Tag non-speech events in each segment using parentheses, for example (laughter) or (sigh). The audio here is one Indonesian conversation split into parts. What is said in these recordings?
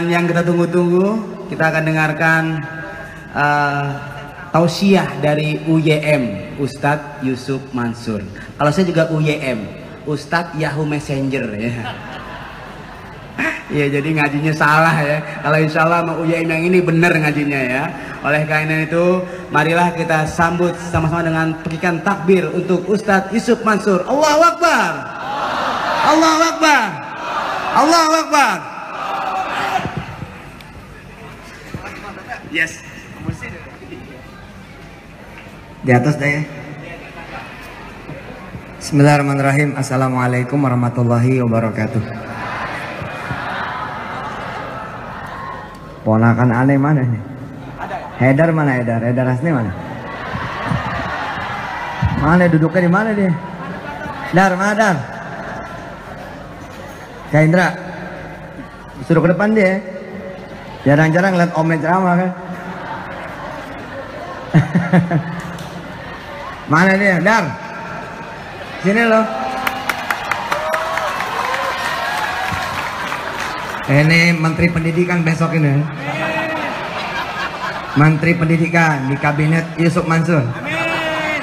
Dan yang kita tunggu-tunggu, kita akan dengarkan uh, tausiah dari UYM, Ustadz Yusuf Mansur. Kalau saya juga UYM, Ustadz Yahoo Messenger ya. Ya jadi ngajinya salah ya. Kalau insya Allah mau UYM yang ini benar ngajinya ya. Oleh karena itu, marilah kita sambut sama-sama dengan berikan takbir untuk Ustadz Yusuf Mansur. Allahu Akbar. Allahu Akbar. Allahu Akbar. Yes. Di atas deh. Bismillahirrahmanirrahim. Assalamualaikum warahmatullahi wabarakatuh. Ponakan aneh mana nih? Hedar mana Hedar? Hedar Hasni mana? Mana duduknya di mana dia? Dar, mana Dar? Kak suruh ke depan dia. Jarang-jarang lihat om ceramah kan? (laughs) Mana dia? Dar. Sini loh. Ini Menteri Pendidikan besok ini. Menteri Pendidikan di Kabinet Yusuf Mansur. Amin.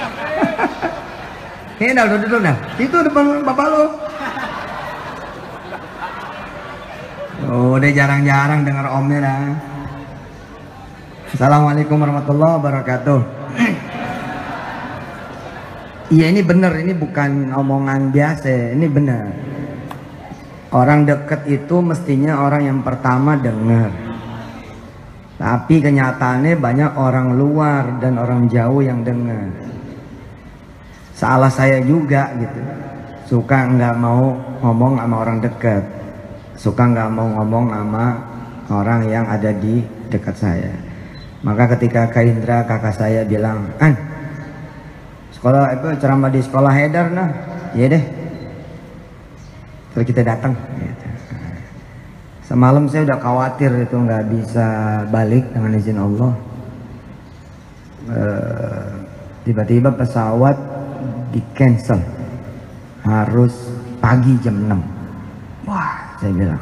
(laughs) Ini dah duduk dulu dah. Itu depan bapak lo. Oh, udah jarang-jarang dengar omnya dah. Assalamualaikum warahmatullahi wabarakatuh. (clears throat) Iya ini benar, ini bukan omongan biasa, ini benar. Orang dekat itu mestinya orang yang pertama dengar. Tapi kenyataannya banyak orang luar dan orang jauh yang dengar. Salah saya juga gitu. Suka nggak mau ngomong sama orang dekat. Suka nggak mau ngomong sama orang yang ada di dekat saya. Maka ketika Kak Indra kakak saya bilang, An, sekolah itu ceramah di sekolah Haidar nah, iya deh. Terus kita datang. Gitu. Semalam saya udah khawatir itu nggak bisa balik dengan izin Allah. Tiba-tiba pesawat di cancel harus pagi jam 6 wah saya bilang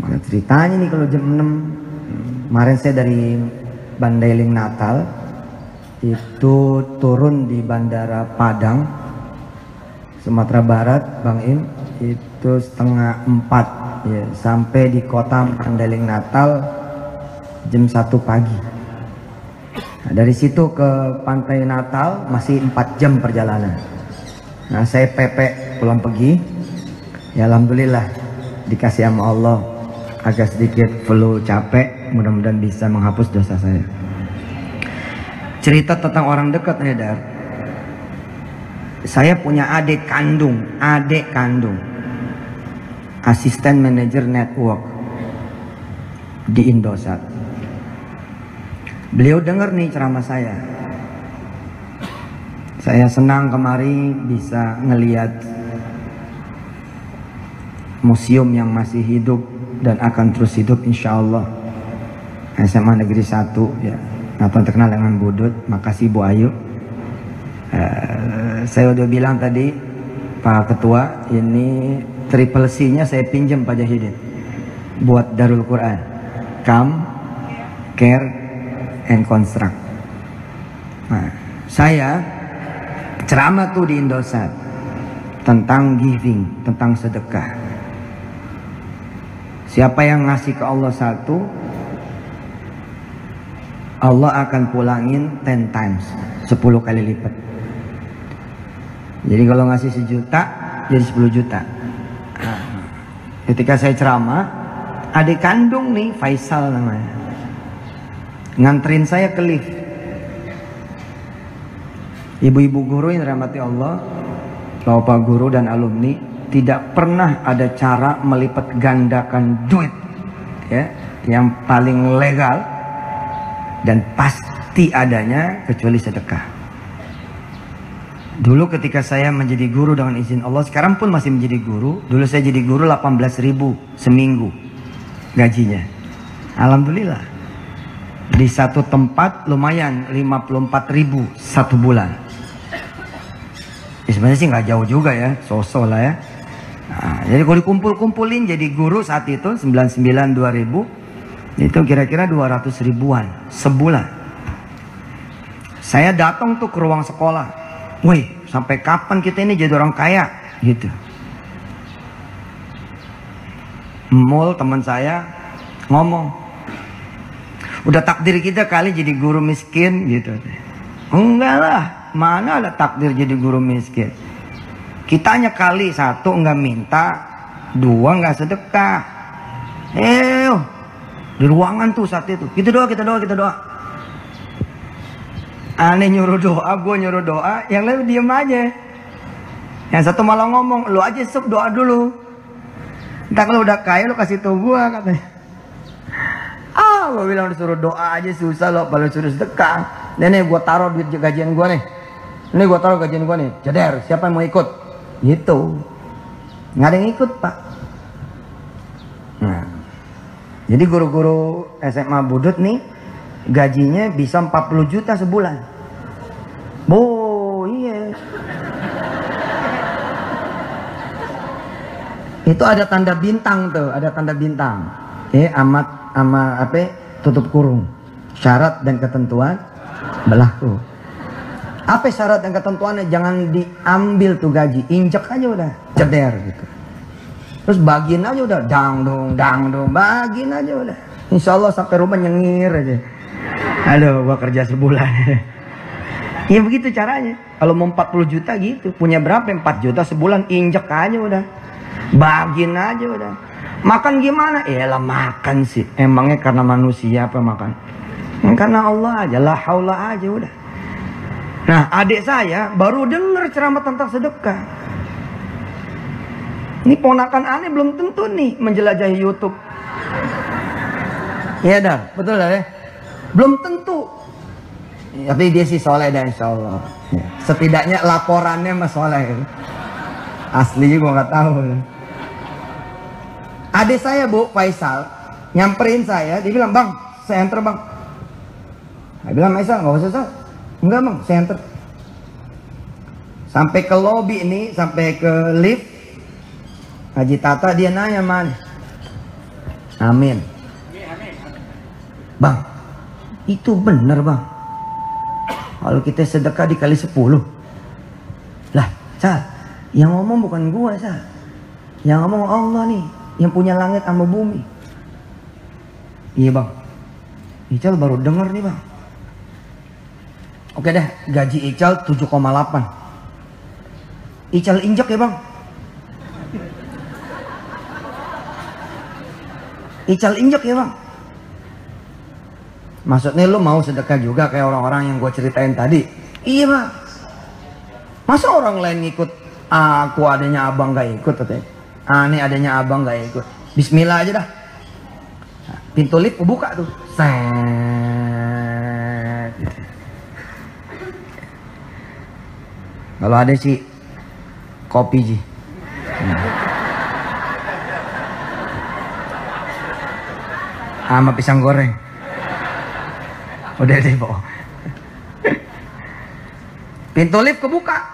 mana ceritanya nih kalau jam 6 kemarin saya dari Bandailing Natal itu turun di Bandara Padang Sumatera Barat Bang Im itu setengah empat ya, sampai di kota Mandailing Natal jam 1 pagi. Nah, dari situ ke pantai Natal masih 4 jam perjalanan. Nah saya pepek pulang pergi ya Alhamdulillah dikasih sama Allah. Agak sedikit flu capek mudah-mudahan bisa menghapus dosa saya. Cerita tentang orang dekat ya Dar. Saya punya adik kandung adik kandung. Asisten manajer network di Indosat. Beliau dengar nih ceramah saya. Saya senang kemari bisa ngeliat museum yang masih hidup dan akan terus hidup insya Allah SMA Negeri 1 ya. Terkenal dengan Budut makasih Bu Ayu. Uh, saya udah bilang tadi Pak Ketua ini triple C nya saya pinjam Pak Jahidin buat Darul Quran. Come care and construct. Nah, saya ceramah tuh di Indosat tentang giving tentang sedekah Siapa yang ngasih ke Allah satu, Allah akan pulangin 10 times, 10 kali lipat. Jadi kalau ngasih sejuta, jadi 10 juta. Ketika saya ceramah, adik kandung nih, Faisal namanya. Nganterin saya ke lift. Ibu-ibu guru yang dirahmati Allah, bapak guru dan alumni, tidak pernah ada cara melipat gandakan duit ya yang paling legal dan pasti adanya kecuali sedekah. Dulu ketika saya menjadi guru dengan izin Allah, sekarang pun masih menjadi guru. Dulu saya jadi guru 18 ribu seminggu gajinya. Alhamdulillah. Di satu tempat lumayan 54 ribu satu bulan. Ya, sebenarnya sih nggak jauh juga ya, sosok lah ya. Nah, jadi kalau dikumpul-kumpulin jadi guru saat itu 99 2000 itu kira-kira 200 ribuan sebulan. Saya datang tuh ke ruang sekolah. Woi, sampai kapan kita ini jadi orang kaya? Gitu. Mul teman saya ngomong, udah takdir kita kali jadi guru miskin gitu. Enggak lah, mana ada takdir jadi guru miskin. Kitanya kali satu enggak minta, dua enggak sedekah. Eh, di ruangan tuh saat itu. Kita doa, kita doa, kita doa. Aneh nyuruh doa, gue nyuruh doa, yang lain diem aja. Yang satu malah ngomong, lu aja sup doa dulu. Entah kalau udah kaya lu kasih tau gue katanya. Ah, gue bilang disuruh doa aja susah loh, kalau suruh sedekah. Nenek gue taruh duit gajian gue nih. Ini gue taruh gajian gue nih. Jeder, siapa yang mau ikut? Gitu. Nggak ada yang ikut pak. Nah, jadi guru-guru SMA Budut nih gajinya bisa 40 juta sebulan. Oh iya. Itu ada tanda bintang tuh, ada tanda bintang. Eh amat ama apa tutup kurung. Syarat dan ketentuan berlaku. Apa syarat dan ketentuannya? Jangan diambil tuh gaji, injek aja udah, ceder gitu. Terus bagiin aja udah, dang dong, dang dong, bagiin aja udah. Insya Allah sampai rumah nyengir aja. Aduh, gua kerja sebulan. (laughs) ya begitu caranya. Kalau mau 40 juta gitu, punya berapa? 4 juta sebulan, injek aja udah. Bagiin aja udah. Makan gimana? Ya makan sih. Emangnya karena manusia apa makan? Karena Allah aja, lah haula aja udah. Nah, adik saya baru dengar ceramah tentang sedekah. Ini ponakan aneh belum tentu nih menjelajahi YouTube. Iya dah, betul dah ya. Belum tentu. Tapi dia sih soleh dah insya Allah. Ya. Setidaknya laporannya mas soleh. Aslinya gua nggak tahu. Adik saya bu Faisal nyamperin saya, dia bilang bang, saya enter bang. Saya bilang Faisal nggak usah. Enggak bang, saya enter. Sampai ke lobby ini, sampai ke lift, Haji Tata dia nanya man. Amin. Bang, itu benar bang. Kalau kita sedekah dikali 10. Lah, Sal, yang ngomong bukan gua, Sal. Yang ngomong Allah nih, yang punya langit sama bumi. Iya bang. Ical baru denger nih bang. Oke deh, gaji Ical 7,8. Ical injek ya bang. Ical injek ya bang. Maksudnya lu mau sedekah juga kayak orang-orang yang gue ceritain tadi? Iya bang. Masa orang lain ikut aku adanya abang gak ikut katanya? Ini adanya abang gak ikut. Bismillah aja dah. Pintu lift buka tuh. Set. Kalau ada sih kopi ji. Sama pisang goreng. Udah deh po. Pintu lift kebuka.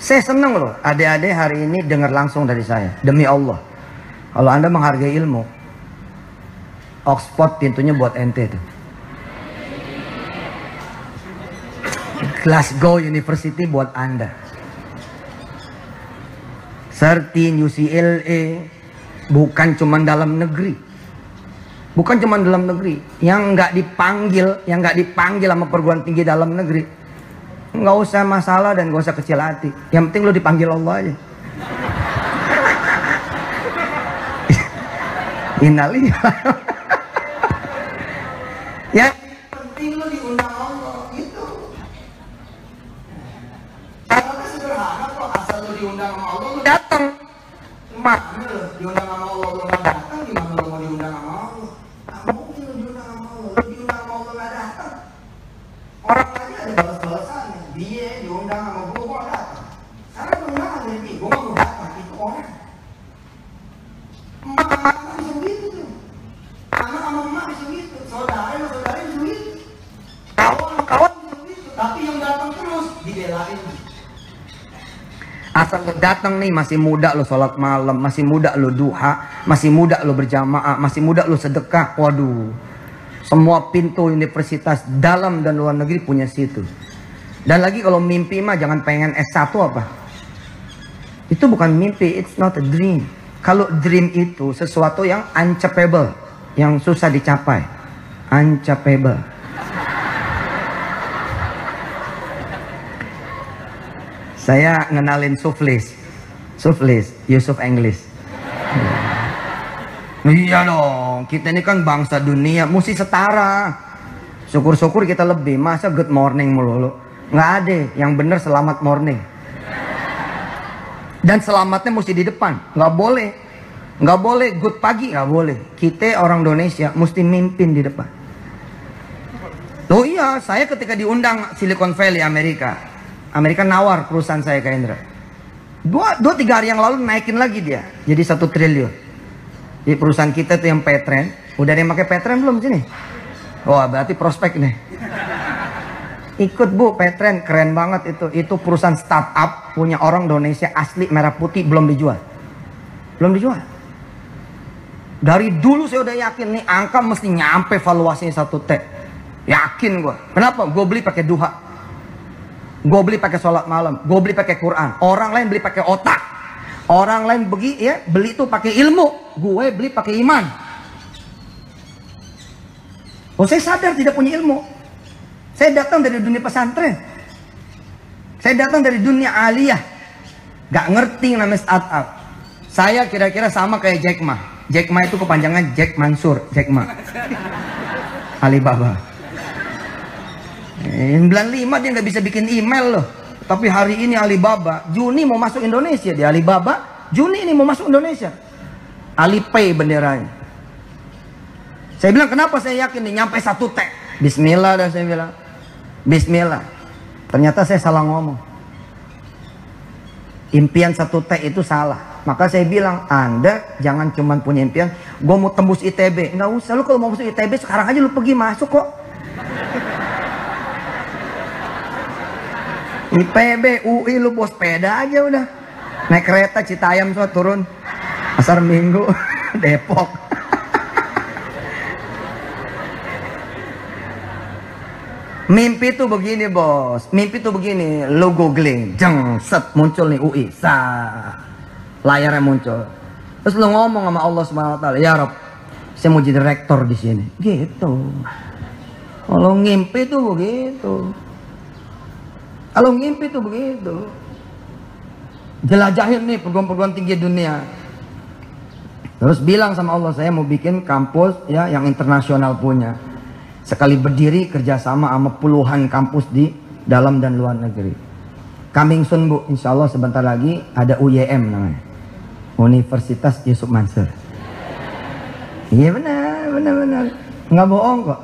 Saya senang loh, adik-adik hari ini dengar langsung dari saya. Demi Allah. Kalau Anda menghargai ilmu, Oxford pintunya buat ente tuh. Glasgow University buat Anda. Serti UCLA bukan cuma dalam negeri. Bukan cuma dalam negeri. Yang nggak dipanggil, yang nggak dipanggil sama perguruan tinggi dalam negeri. Nggak usah masalah dan nggak usah kecil hati. Yang penting lo dipanggil Allah aja. (laughs) Innalillah. Diundang sama Allah lo datang. Lo diundang sama Allah nggak datang gimana lo mau diundang sama Allah? Nggak mungkin lo diundang sama Allah. Lo diundang sama Allah nggak datang. Orang lain ada balas-balasannya. Dia diundang sama gue gue nggak datang. Karena undangan dari gue gue nggak datang itu orang. Emak bisa gitu tuh. Anak sama emak bisa gitu. Saudara sama saudara bisa gitu. Kawan sama kawan bisa gitu. Tapi yang datang terus dibelain. Masa datang nih masih muda lu sholat malam, masih muda lu duha, masih muda lu berjamaah, masih muda lu sedekah. Waduh, semua pintu universitas dalam dan luar negeri punya situ. Dan lagi kalau mimpi mah jangan pengen S1 apa. Itu bukan mimpi, it's not a dream. Kalau dream itu sesuatu yang uncapable, yang susah dicapai. Uncapable. Saya ngenalin Suflis. Suflis, Yusuf English. Iya dong, kita ini kan bangsa dunia, mesti setara. Syukur-syukur kita lebih, masa good morning melulu. Nggak ada, yang bener selamat morning. Dan selamatnya mesti di depan, nggak boleh. Nggak boleh good pagi, nggak boleh. Kita orang Indonesia mesti mimpin di depan. Oh iya, saya ketika diundang Silicon Valley Amerika, Amerika nawar perusahaan saya ke Indra. Dua, dua tiga hari yang lalu naikin lagi dia, jadi satu triliun. Di perusahaan kita tuh yang Petren, udah ada yang pakai Petren belum sini? Wah berarti prospek nih. Ikut bu, Petren keren banget itu. Itu perusahaan startup punya orang Indonesia asli merah putih belum dijual, belum dijual. Dari dulu saya udah yakin nih angka mesti nyampe valuasinya satu T. Yakin gua. Kenapa? Gue beli pakai duha. Gue beli pakai sholat malam. Gue beli pakai Quran. Orang lain beli pakai otak. Orang lain beli ya beli itu pakai ilmu. Gue beli pakai iman. Oh saya sadar tidak punya ilmu. Saya datang dari dunia pesantren. Saya datang dari dunia aliyah. Gak ngerti namanya startup. Saya kira-kira sama kayak Jack Ma. Jack Ma itu kepanjangan Jack Mansur. Jack Ma. (laughs) Alibaba. Eh, 95 dia nggak bisa bikin email loh. Tapi hari ini Alibaba, Juni mau masuk Indonesia. Di Alibaba, Juni ini mau masuk Indonesia. Alipay benderanya. Saya bilang kenapa saya yakin nih nyampe satu T. Bismillah dah saya bilang. Bismillah. Ternyata saya salah ngomong. Impian satu T itu salah. Maka saya bilang, Anda jangan cuma punya impian, gue mau tembus ITB. Nggak usah, lu kalau mau masuk ITB sekarang aja lu pergi masuk kok. IPB, UI lu bos sepeda aja udah. Naik kereta Citayam so turun. Pasar Minggu, (laughs) Depok. Mimpi tuh begini bos, mimpi tuh begini, lo googling, jeng, set, muncul nih UI, sa, layarnya muncul. Terus lo ngomong sama Allah Subhanahu Wa Taala, ya Rob, saya mau jadi rektor di sini, gitu. Kalau ngimpi tuh begitu. Kalau ngimpi tuh begitu. Jelajahin nih perguruan-perguruan tinggi dunia. Terus bilang sama Allah, saya mau bikin kampus ya yang internasional punya. Sekali berdiri kerjasama sama puluhan kampus di dalam dan luar negeri. Coming soon bu, insya Allah sebentar lagi ada UYM namanya. Universitas Yusuf Mansur. Iya benar, benar, benar. Nggak bohong kok.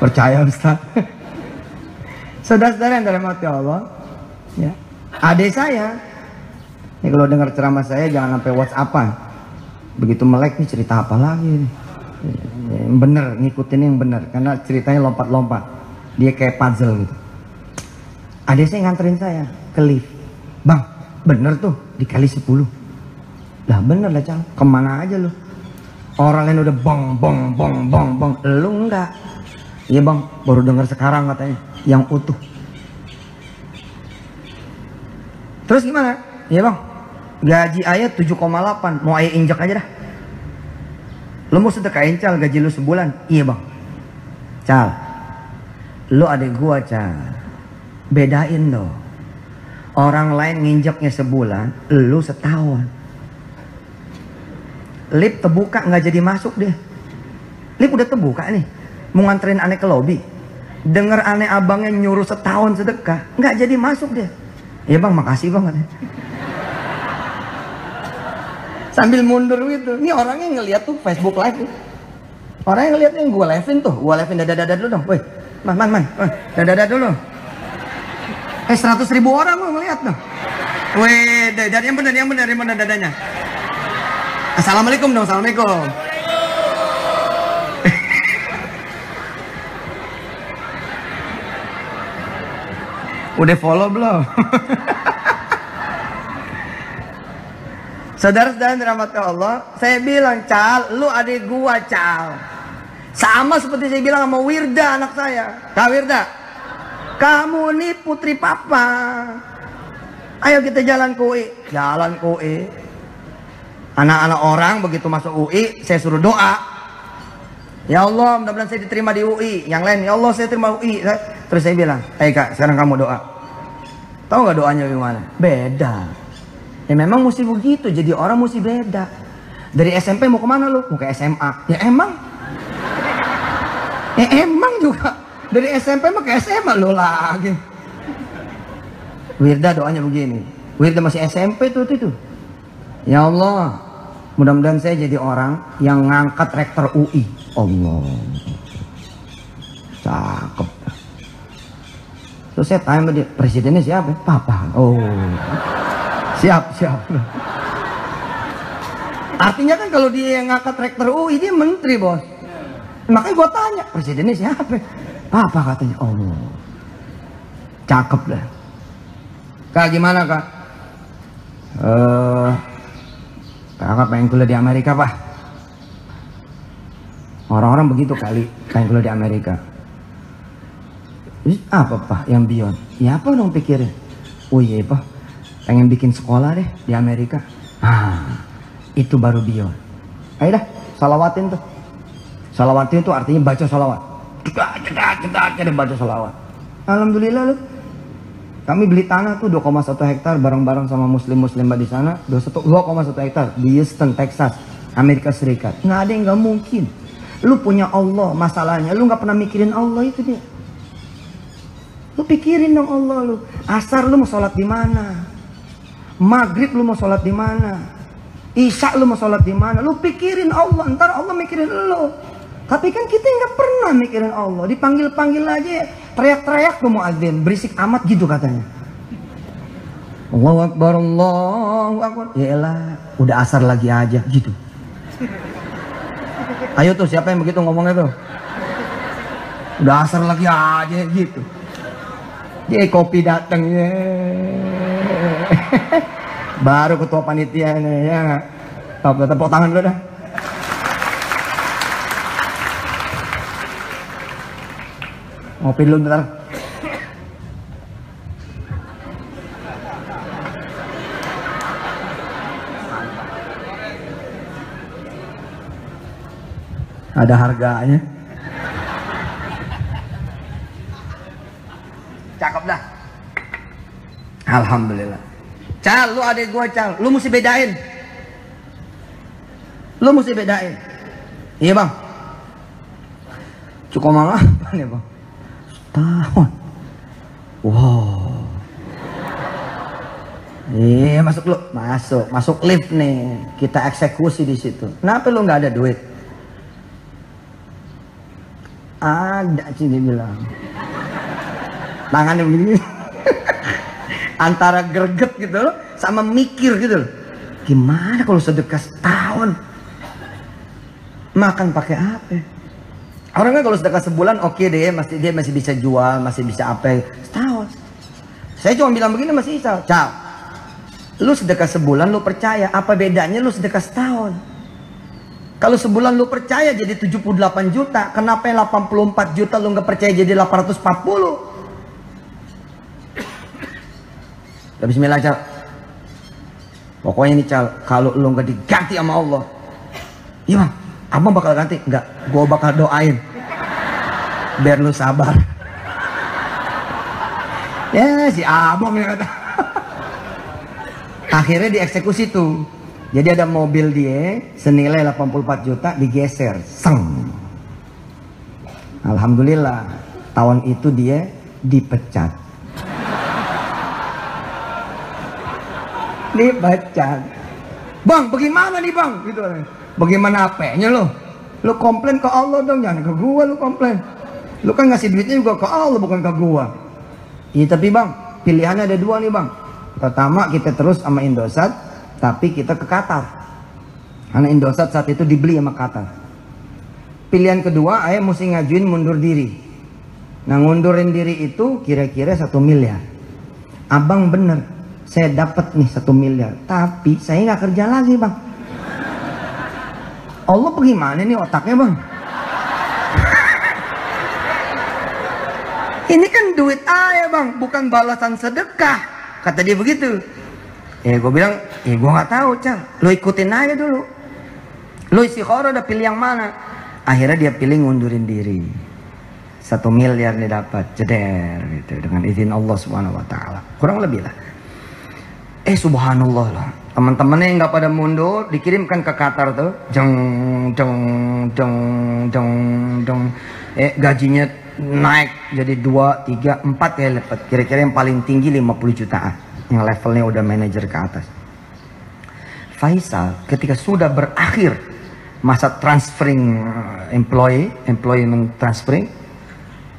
Percaya Ustaz. Saudara-saudara yang dalam hati Allah, ya. Adik saya, ini kalau dengar ceramah saya jangan sampai WhatsAppan. Begitu melek nih cerita apa lagi. Yang bener, ngikutin yang bener. Karena ceritanya lompat-lompat. Dia kayak puzzle gitu. Adik saya nganterin saya ke lift. Bang, bener tuh dikali 10. Lah bener lah Cang, ke mana aja lu? Orang lain udah bong bong bong bong bong, lu enggak. Iya bang, baru dengar sekarang katanya, yang utuh. Terus gimana? Iya bang, gaji ayah 7,8, mau ayah injak aja dah. Lu mau sedekahin cal gaji lu sebulan? Iya bang. Cal, lu adek gua cal. Bedain dong. Orang lain nginjaknya sebulan, lu setahun. Lip terbuka nggak jadi masuk deh. Lip udah terbuka nih, mau nganterin aneh ke lobby. Dengar aneh abangnya nyuruh setahun sedekah, nggak jadi masuk deh. Iya bang, makasih bang. (laughs) Sambil mundur gitu. Ini orangnya ngeliat tuh Facebook live tuh. Orangnya ngeliat yang gue livein tuh. Gue livein dada-dada dulu dong. Woi, man, man, man. Dada-dada dulu. Eh, seratus ribu orang mau ngeliat tuh. Wih, dari yang benar, yang benar, yang benar dadanya. Assalamualaikum dong, assalamualaikum. Udah follow belum? Saudara-saudara dirahmati Allah, saya bilang, Cal, lu adik gua, Cal. Sama seperti saya bilang sama Wirda anak saya. Kak Wirda, kamu nih putri papa. Ayo kita jalan ke UI. Jalan ke UI. Anak-anak orang begitu masuk UI, saya suruh doa. Ya Allah, mudah-mudahan saya diterima di UI. Yang lain, ya Allah saya terima UI. Terus saya bilang, ayo kak, sekarang kamu doa. Tahu nggak doanya gimana? Beda. Ya memang mesti begitu, jadi orang mesti beda. Dari SMP mau ke mana lu? Mau ke SMA. Ya emang. Ya emang juga. Dari SMP mau ke SMA lu lagi. Wirda doanya begini. Wirda masih SMP tuh itu. Ya Allah, mudah-mudahan saya jadi orang yang ngangkat rektor UI. Allah. Cakep. Terus saya tanya sama dia, presidennya siapa? Papa. Oh. Siap, siap. Artinya kan kalau dia yang ngangkat rektor UI, dia menteri bos. Makanya gua tanya, presidennya siapa? Papa katanya, oh. Cakep lah. Kak gimana kak? Eh, kakak pengen kuliah di Amerika pak. Orang-orang begitu kali pengen kuliah di Amerika. Apa pak yang beyond? Ya apa dong pikirnya? Oh iya pak, pengen bikin sekolah deh di Amerika. Ah, itu baru beyond. Ayo dah, salawatin tuh. Salawatin itu artinya baca salawat. Cedak, cedak, cedak, cedak baca salawat. Alhamdulillah lu. Kami beli tanah tuh 2,1 hektar bareng-bareng sama muslim-muslim di sana. 2,1 hektar di Houston, Texas, Amerika Serikat. Nggak ada yang nggak mungkin. Lu punya Allah, masalahnya lu nggak pernah mikirin Allah itu dia. Lu pikirin dong Allah lu. Asar lu mau sholat di mana? Maghrib lu mau sholat di mana? Isya lu mau sholat di mana? Lu pikirin Allah, ntar Allah mikirin lu. Tapi kan kita nggak pernah mikirin Allah. Dipanggil-panggil aja, teriak-teriak tuh mau adzin, berisik amat gitu katanya. Allahu Akbar, Allahu Akbar. Ya elah, udah asar lagi aja gitu. Ayo tuh siapa yang begitu ngomongnya tuh? Udah asar lagi aja gitu. Dia kopi datang ya. (laughs) Baru ketua panitia nih ya. Tepuk, tepuk tangan dulu dah. Ngopi dulu bentar. Ada harganya. Cakep dah. Alhamdulillah. Cal, lu adik gua Cal, lu mesti bedain. Lu mesti bedain. Iya bang. Cukup mana apa bang? Setahun. Wow. Iya masuk lu, masuk, masuk lift nih. Kita eksekusi di situ. Kenapa lu nggak ada duit? Ada sih dia bilang. Tangannya begini. Antara greget gitu loh, sama mikir gitu loh. Gimana kalau sedekah setahun? Makan pakai apa? Orang kan kalau sedekah sebulan oke okay deh, masih dia masih bisa jual, masih bisa apa? Setahun. Saya cuma bilang begini masih Isa, Cal. Lu sedekah sebulan lu percaya, apa bedanya lu sedekah setahun? Kalau sebulan lu percaya jadi 78 juta, kenapa yang 84 juta lu nggak percaya jadi 840? Ya bismillah Cal. Pokoknya nih Cal, kalau lu nggak diganti sama Allah. Iya bang, abang bakal ganti? Enggak, gua bakal doain. Biar lu sabar. ya si abang ya kata. Akhirnya dieksekusi tuh. Jadi ada mobil dia senilai 84 juta digeser, seng. Alhamdulillah, tahun itu dia dipecat. Dipecat. Bang, bagaimana nih bang? Gitu. Bagaimana apanya lo? Lo komplain ke Allah dong, jangan ke gua lo komplain. Lo kan ngasih duitnya juga ke Allah bukan ke gua. Iya tapi bang, pilihannya ada dua nih bang. Pertama kita terus sama Indosat, tapi kita ke Qatar. Karena Indosat saat itu dibeli sama Qatar. Pilihan kedua, ayah mesti ngajuin mundur diri. Nah ngundurin diri itu kira-kira satu miliar. abang bener, saya dapat nih satu miliar, tapi saya nggak kerja lagi bang. Allah bagaimana nih otaknya bang? Ini kan duit ayah bang, bukan balasan sedekah. Kata dia begitu. Eh gue bilang, eh gue nggak tahu cang. Lo ikutin aja dulu. Lo isi koro udah pilih yang mana? Akhirnya dia pilih ngundurin diri. Satu miliar nih dapat, jeder gitu dengan izin Allah Subhanahu Wa Taala. Kurang lebih lah. Eh subhanallah lah. Teman-temannya yang nggak pada mundur dikirimkan ke Qatar tuh. Jeng jeng jeng jeng jeng. Eh gajinya naik jadi dua, tiga, empat ya lipat. Kira-kira yang paling tinggi 50 jutaan. Yang levelnya udah manajer ke atas. Faisal ketika sudah berakhir masa transferring uh, employee, employment transferring,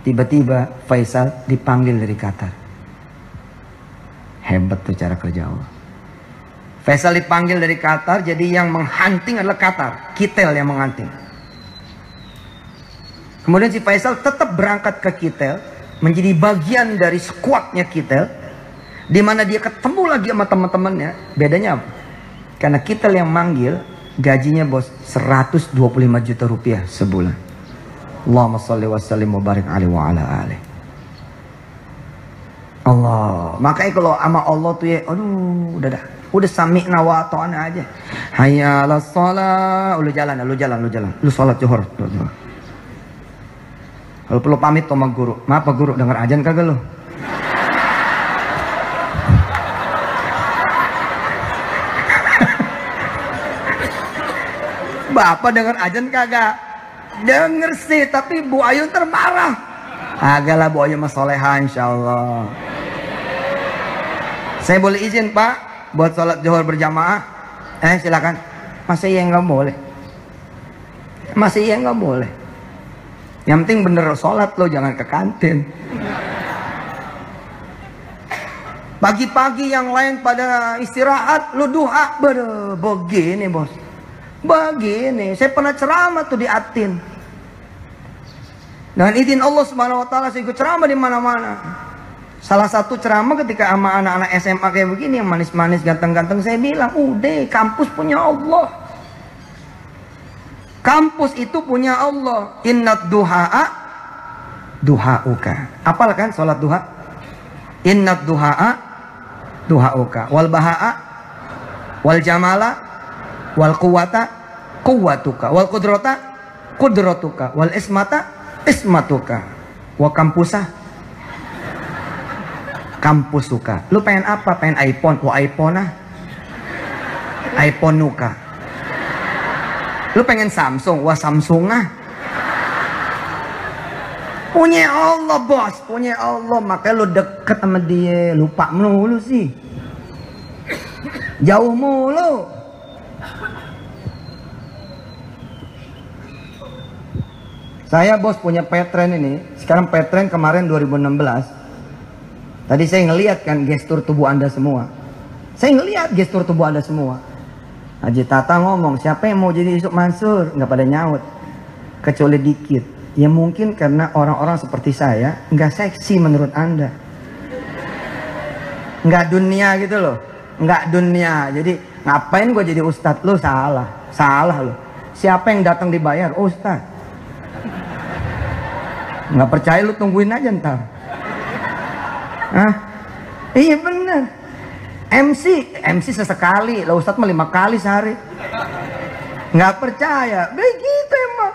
tiba-tiba Faisal dipanggil dari Qatar. Hebat tuh cara kerja Allah. Faisal dipanggil dari Qatar, jadi yang menghunting adalah Qatar. Kitel yang menghunting. Kemudian si Faisal tetap berangkat ke Kitel, menjadi bagian dari skuadnya Kitel, di mana dia ketemu lagi sama teman-temannya. Bedanya apa? Karena Kitel yang manggil, gajinya bos 125 juta rupiah sebulan. Allahumma salli wa sallim wa barik alaihi wa ala alaihi. Allah. Makanya kalau sama Allah tuh ya, aduh, udah dah. Udah sami wa ta'ana aja. Hayya ala sholat. Lu jalan, lu jalan, lu jalan. Lu sholat zuhur. Kalau perlu pamit sama guru. Maaf Pak Guru, dengar ajan kagak lu? (laughs) Bapak dengar ajan kagak? Denger sih, tapi Bu Ayu termarah. Agaklah Bu Ayu mah soleha insya Allah. Saya boleh izin Pak buat sholat zuhur berjamaah? Eh silakan. Masih iya nggak boleh. Masih iya nggak boleh. Yang penting bener sholat lo jangan ke kantin. Pagi-pagi yang lain pada istirahat, lu duha, Bede, begini bos. Begini, saya pernah ceramah tuh di Atin. Dengan izin Allah Subhanahu wa taala saya ikut ceramah di mana-mana. Salah satu ceramah ketika sama anak-anak SMA kayak begini yang manis-manis ganteng-ganteng saya bilang, "Udah, kampus punya Allah." Kampus itu punya Allah. Innat duha'a duha'uka. Apal kan sholat duha? Innat duha'a duha'uka. Wal baha'a wal jamala wal quwata quwatuka. Wal kudrata kudratuka. Wal ismata ismatuka. Wa kampusa kampus suka. Lu pengen apa? Pengen iPhone? Wah iPhone ah. iPhone nuka. Lu pengen Samsung? Wah Samsung ah. Punya Allah bos, punya Allah. Makanya lu deket sama dia. Lupa mulu sih. Jauh mulu. Saya bos punya petren ini. Sekarang petren kemarin 2016. Tadi saya ngeliat kan gestur tubuh anda semua. Saya ngeliat gestur tubuh anda semua. Haji Tata ngomong, siapa yang mau jadi Yusuf Mansur? Nggak pada nyaut. Kecuali dikit. Ya mungkin karena orang-orang seperti saya nggak seksi menurut anda. Nggak dunia gitu loh. Nggak dunia. Jadi ngapain gue jadi ustadz? Lu salah. Salah lo. Siapa yang datang dibayar? Ustadz. Nggak percaya lu tungguin aja ntar. Hah? Iya bener. MC, MC sesekali, lah Ustadz mah lima kali sehari. Nggak percaya, begitu emang.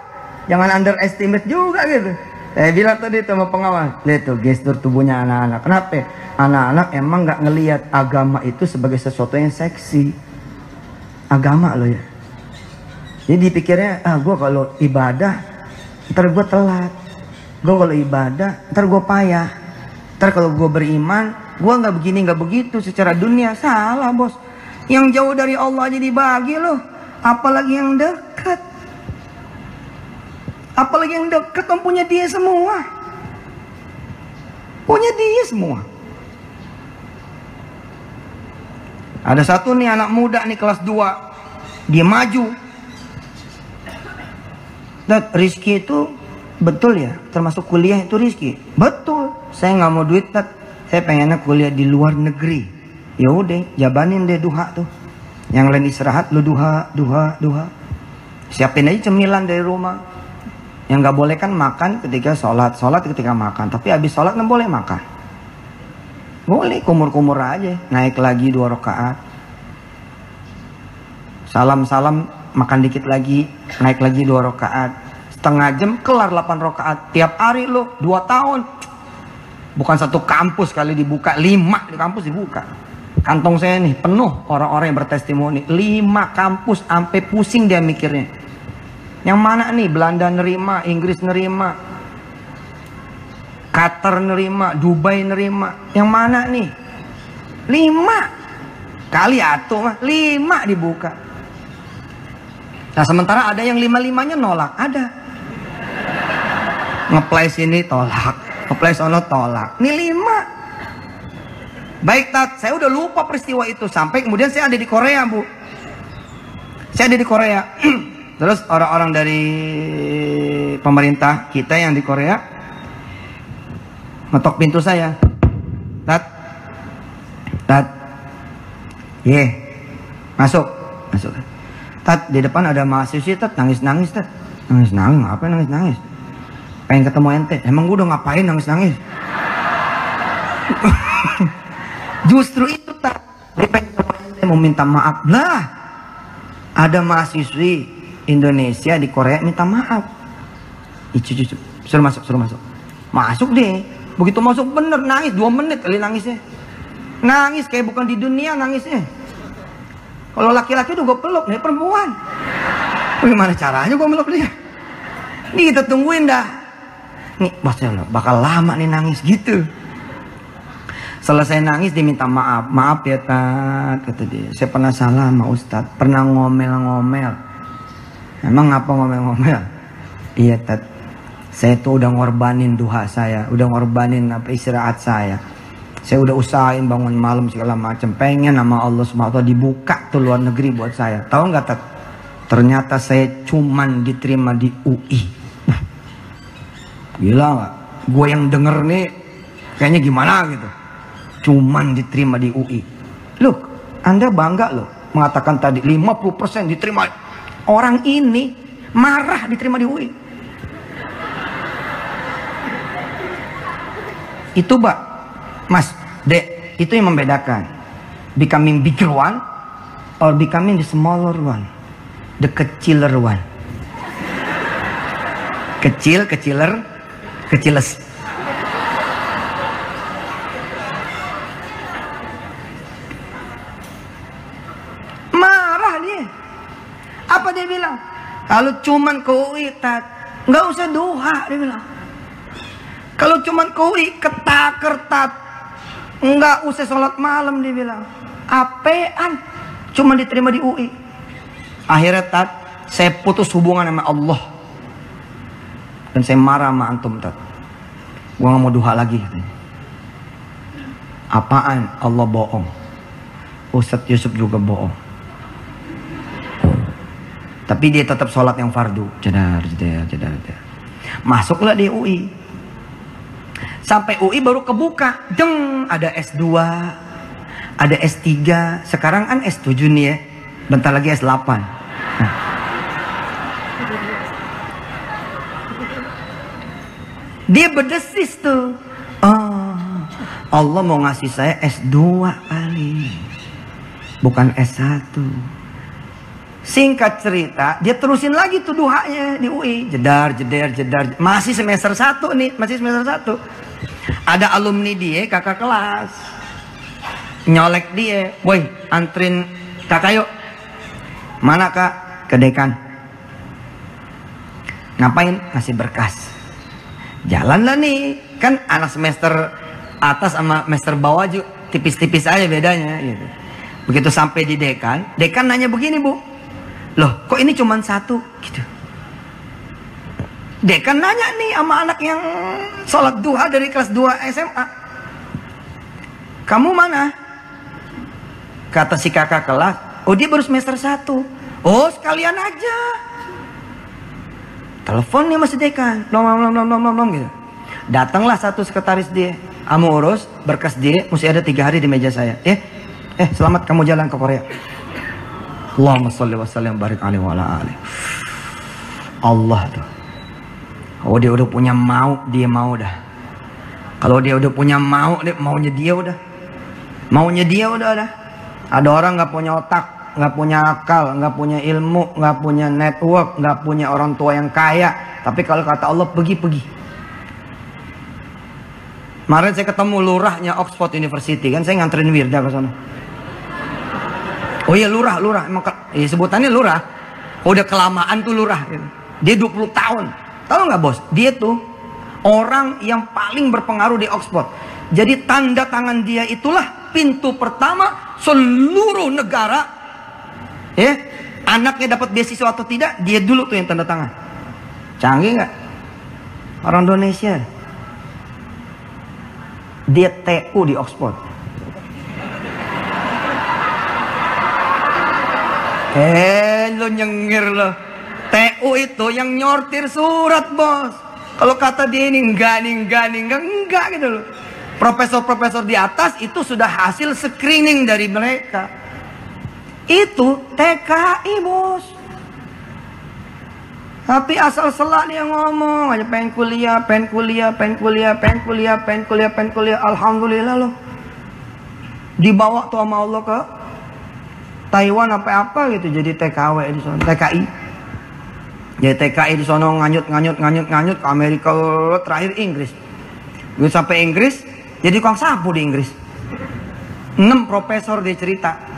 Jangan underestimate juga gitu. Saya bilang tadi sama pengawas, lihat tuh gestur tubuhnya anak-anak. Kenapa? Anak-anak emang nggak ngelihat agama itu sebagai sesuatu yang seksi. Agama loh ya. Jadi dipikirnya, ah gue kalau ibadah, ntar gue telat. Gue kalau ibadah, ntar gue payah. Ntar kalau gue beriman, gue nggak begini nggak begitu secara dunia salah bos. Yang jauh dari Allah aja dibagi loh, apalagi yang dekat. Apalagi yang dekat punya dia semua. Punya dia semua. Ada satu nih anak muda nih kelas 2. Dia maju. Dan Rizky itu betul ya, termasuk kuliah itu Rizky. Betul. Saya nggak mau duit, Tat. saya pengennya kuliah di luar negeri. Ya udah, jabanin deh duha tuh. Yang lain istirahat, lu duha, duha, duha. Siapin aja cemilan dari rumah. Yang nggak boleh kan makan ketika sholat, sholat ketika makan. Tapi habis sholat nggak boleh makan. Boleh kumur-kumur aja, naik lagi dua rakaat. Salam-salam, makan dikit lagi, naik lagi dua rakaat. Setengah jam kelar 8 rakaat. Tiap hari lo dua tahun. Bukan satu kampus kali dibuka, lima di kampus dibuka. Kantong saya nih penuh orang-orang yang bertestimoni. Lima kampus sampai pusing dia mikirnya. Yang mana nih Belanda nerima, Inggris nerima, Qatar nerima, Dubai nerima. Yang mana nih? Lima. Kali atuh mah, lima dibuka. Nah sementara ada yang lima-limanya nolak, ada. Ngeplay sini tolak, ngeplay sono tolak. Ini lima. Baik tat, saya udah lupa peristiwa itu sampai kemudian saya ada di Korea bu. Saya ada di Korea. (clears throat) Terus orang-orang dari pemerintah kita yang di Korea ngetok pintu saya. Tat, tat, ye, masuk, masuk. Tat di depan ada mahasiswa tat nangis nangis tat nangis nangis ngapain nangis nangis pengen ketemu ente. Emang gue udah ngapain nangis nangis (laughs) justru itu tat dia pengen ketemu ente mau minta maaf. Lah ada mahasiswi Indonesia di Korea minta maaf. Icu, cucu suruh masuk suruh masuk. Masuk deh. Begitu masuk bener nangis. Dua menit kali nangisnya. Nangis kayak bukan di dunia nangisnya. Kalau laki-laki udah gue peluk nih perempuan. Bagaimana caranya gue meluk dia? Nih kita tungguin dah. Nih bosnya bakal lama nih nangis gitu. Selesai nangis dia minta maaf. Maaf ya Tat, kata dia. Saya pernah salah sama Ustadz. Pernah ngomel-ngomel. Emang ngapa ngomel-ngomel? Iya Tat. Saya tuh udah ngorbanin duha saya. Udah ngorbanin apa istirahat saya saya udah usahain bangun malam segala macam pengen nama Allah SWT dibuka tuh luar negeri buat saya tahu nggak tak ternyata saya cuman diterima di UI gila nggak? Gue yang denger nih kayaknya gimana gitu. Cuman diterima di UI look anda bangga loh mengatakan tadi 50% diterima. Orang ini marah diterima di UI itu pak Mas, Dek, itu yang membedakan. Becoming bigger one or becoming the smaller one. The keciler one. Kecil, keciler, keciles. Marah dia. Apa dia bilang? Kalau cuman kau tat, nggak usah duha dia bilang. Kalau cuman kau ketak kertat, Enggak usah sholat malam dia bilang. Apean. Cuma diterima di UI. Akhirnya tat, saya putus hubungan sama Allah. Dan saya marah sama antum tat. Gua gak mau duha lagi katanya. Apaan? Allah bohong. Ustadz Yusuf juga bohong. Tapi dia tetap sholat yang fardu. Jedar, jedar, jedar, jedar. Masuklah di UI. Sampai UI baru kebuka. Deng, ada S2, ada S3. Sekarang kan S7 nih ya. Bentar lagi S8. Nah. Dia berdesis tuh. Oh, Allah mau ngasih saya S2 kali. Bukan S1. Singkat cerita, dia terusin lagi tuh duhanya di UI. Jedar, jedar, jedar. Masih semester 1 nih, masih semester 1. Ada alumni dia, kakak kelas. Nyolek dia. Woi, antrin kakak yuk. Mana kak? Ke dekan. Ngapain? Ngasih berkas. Jalan lah nih. Kan anak semester atas sama semester bawah juga tipis-tipis aja bedanya gitu. Begitu sampai di dekan, dekan nanya begini bu, loh kok ini cuma satu gitu. Dekan nanya nih sama anak yang sholat duha dari kelas 2 SMA. Kamu mana? Kata si kakak kelas, oh dia baru semester 1. Oh sekalian aja. Teleponnya masih dekan, nom nom nom nom nom nom gitu. Datanglah satu sekretaris dia. kamu urus berkas dia mesti ada tiga hari di meja saya eh eh selamat kamu jalan ke Korea Allahumma salli wa sallim barik alaihi wa ala alihi. Allah tuh kalau dia udah punya mau dia mau dah kalau dia udah punya mau dia maunya dia udah maunya dia udah ada ada orang nggak punya otak nggak punya akal nggak punya ilmu nggak punya network nggak punya orang tua yang kaya tapi kalau kata Allah pergi pergi Kemarin saya ketemu lurahnya Oxford University kan saya nganterin Wirda ke sana. Oh iya lurah, lurah. Emang ya, sebutannya lurah. Oh, udah kelamaan tuh lurah. Dia 20 tahun. Tahu nggak bos? Dia tuh orang yang paling berpengaruh di Oxford. Jadi tanda tangan dia itulah pintu pertama seluruh negara. Ya, anaknya dapat beasiswa atau tidak, dia dulu tuh yang tanda tangan. Canggih nggak? Orang Indonesia dia TU di Oxford. Eh, lo nyengir lo. TU itu yang nyortir surat, bos. Kalau kata dia ini enggak, nih, enggak, nih, enggak, enggak gitu loh. Profesor-profesor di atas itu sudah hasil screening dari mereka. Itu TKI, bos. Tapi asal selak dia ngomong aja pengen kuliah, pengen kuliah, pengen kuliah, pengen kuliah, pengen kuliah, pengen kuliah. Alhamdulillah loh. Dibawa tuh sama Allah ke Taiwan apa apa gitu jadi TKW di sana, TKI. Jadi TKI di sana nganyut nganyut nganyut nganyut ke Amerika terakhir Inggris. Gue sampai Inggris jadi tukang sapu di Inggris. 6 profesor dia cerita.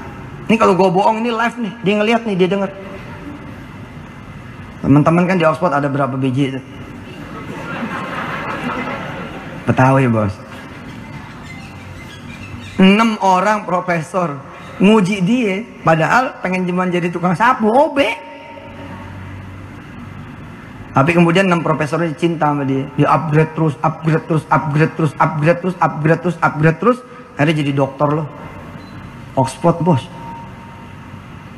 Ini kalau gue bohong ini live nih, dia ngeliat nih, dia denger. Teman-teman kan di Oxford ada berapa biji itu? Betawi bos. Enam orang profesor nguji dia, padahal pengen cuma jadi tukang sapu, OB. Tapi kemudian enam profesornya cinta sama dia. Dia upgrade terus, upgrade terus, upgrade terus, upgrade terus, upgrade terus, upgrade terus. Akhirnya jadi dokter loh. Oxford bos.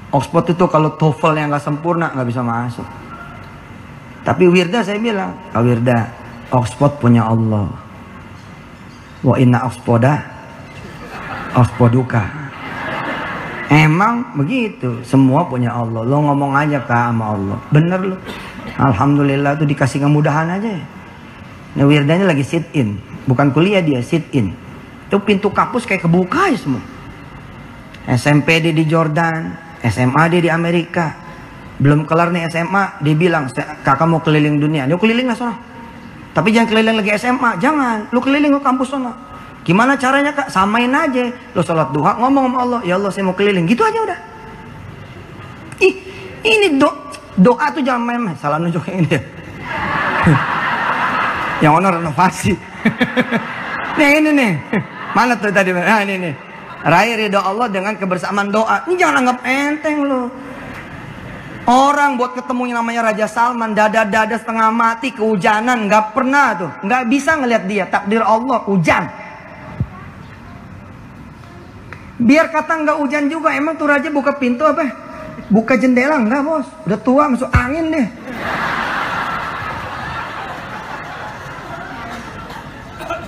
Oxford itu kalau TOEFL yang nggak sempurna nggak bisa masuk. Tapi Wirda saya bilang, Kak Wirda, Oxford punya Allah. Wa inna Oxforda Oxforduka. Emang begitu, semua punya Allah. Lo ngomong aja kak sama Allah. Bener lo. Alhamdulillah tuh dikasih kemudahan aja. Nah Wirdanya lagi sit in, bukan kuliah dia sit in. Itu pintu kampus kayak kebuka ya semua. SMP dia di Jordan, SMA dia di Amerika, belum kelar nih SMA, dia bilang, kakak mau keliling dunia. Lu keliling lah sana. Tapi jangan keliling lagi SMA, jangan. Lu keliling ke kampus sana. Gimana caranya kak? Samain aja. Lu sholat duha, ngomong sama Allah, ya Allah saya mau keliling. Gitu aja udah. Ih, ini do doa tuh jangan main-main. Salah nunjuk ini ya. (laughs) Yang honor renovasi. (laughs) nih ini nih. Mana tuh tadi? Nah ini nih. Raih ridho Allah dengan kebersamaan doa. Ini jangan anggap enteng loh. Orang buat ketemu yang namanya Raja Salman dada-dada setengah mati kehujanan nggak pernah tuh. Nggak bisa ngelihat dia takdir Allah hujan. Biar kata nggak hujan juga emang tuh raja buka pintu apa? Buka jendela? Nggak bos. Udah tua masuk angin deh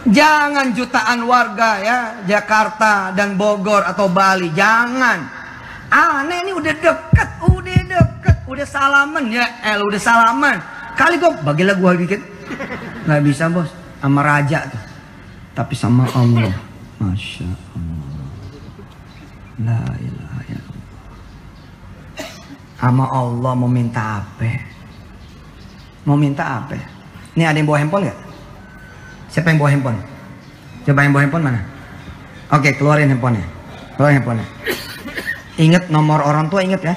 jangan jutaan warga ya Jakarta dan Bogor atau Bali. Jangan. Aneh ini udah deket udah deket. Udah salaman ya el udah salaman. Kali kok bagi lagu dikit nggak bisa bos. Sama raja tuh. Tapi sama Allah. Masya Allah. La ilaha illallah. Sama Allah mau minta apa? Mau minta apa? Ini ada yang bawa handphone nggak siapa yang bawa handphone coba yang bawa handphone mana oke keluarin handphonenya keluarin handphonenya ingat nomor orang tua ingat ya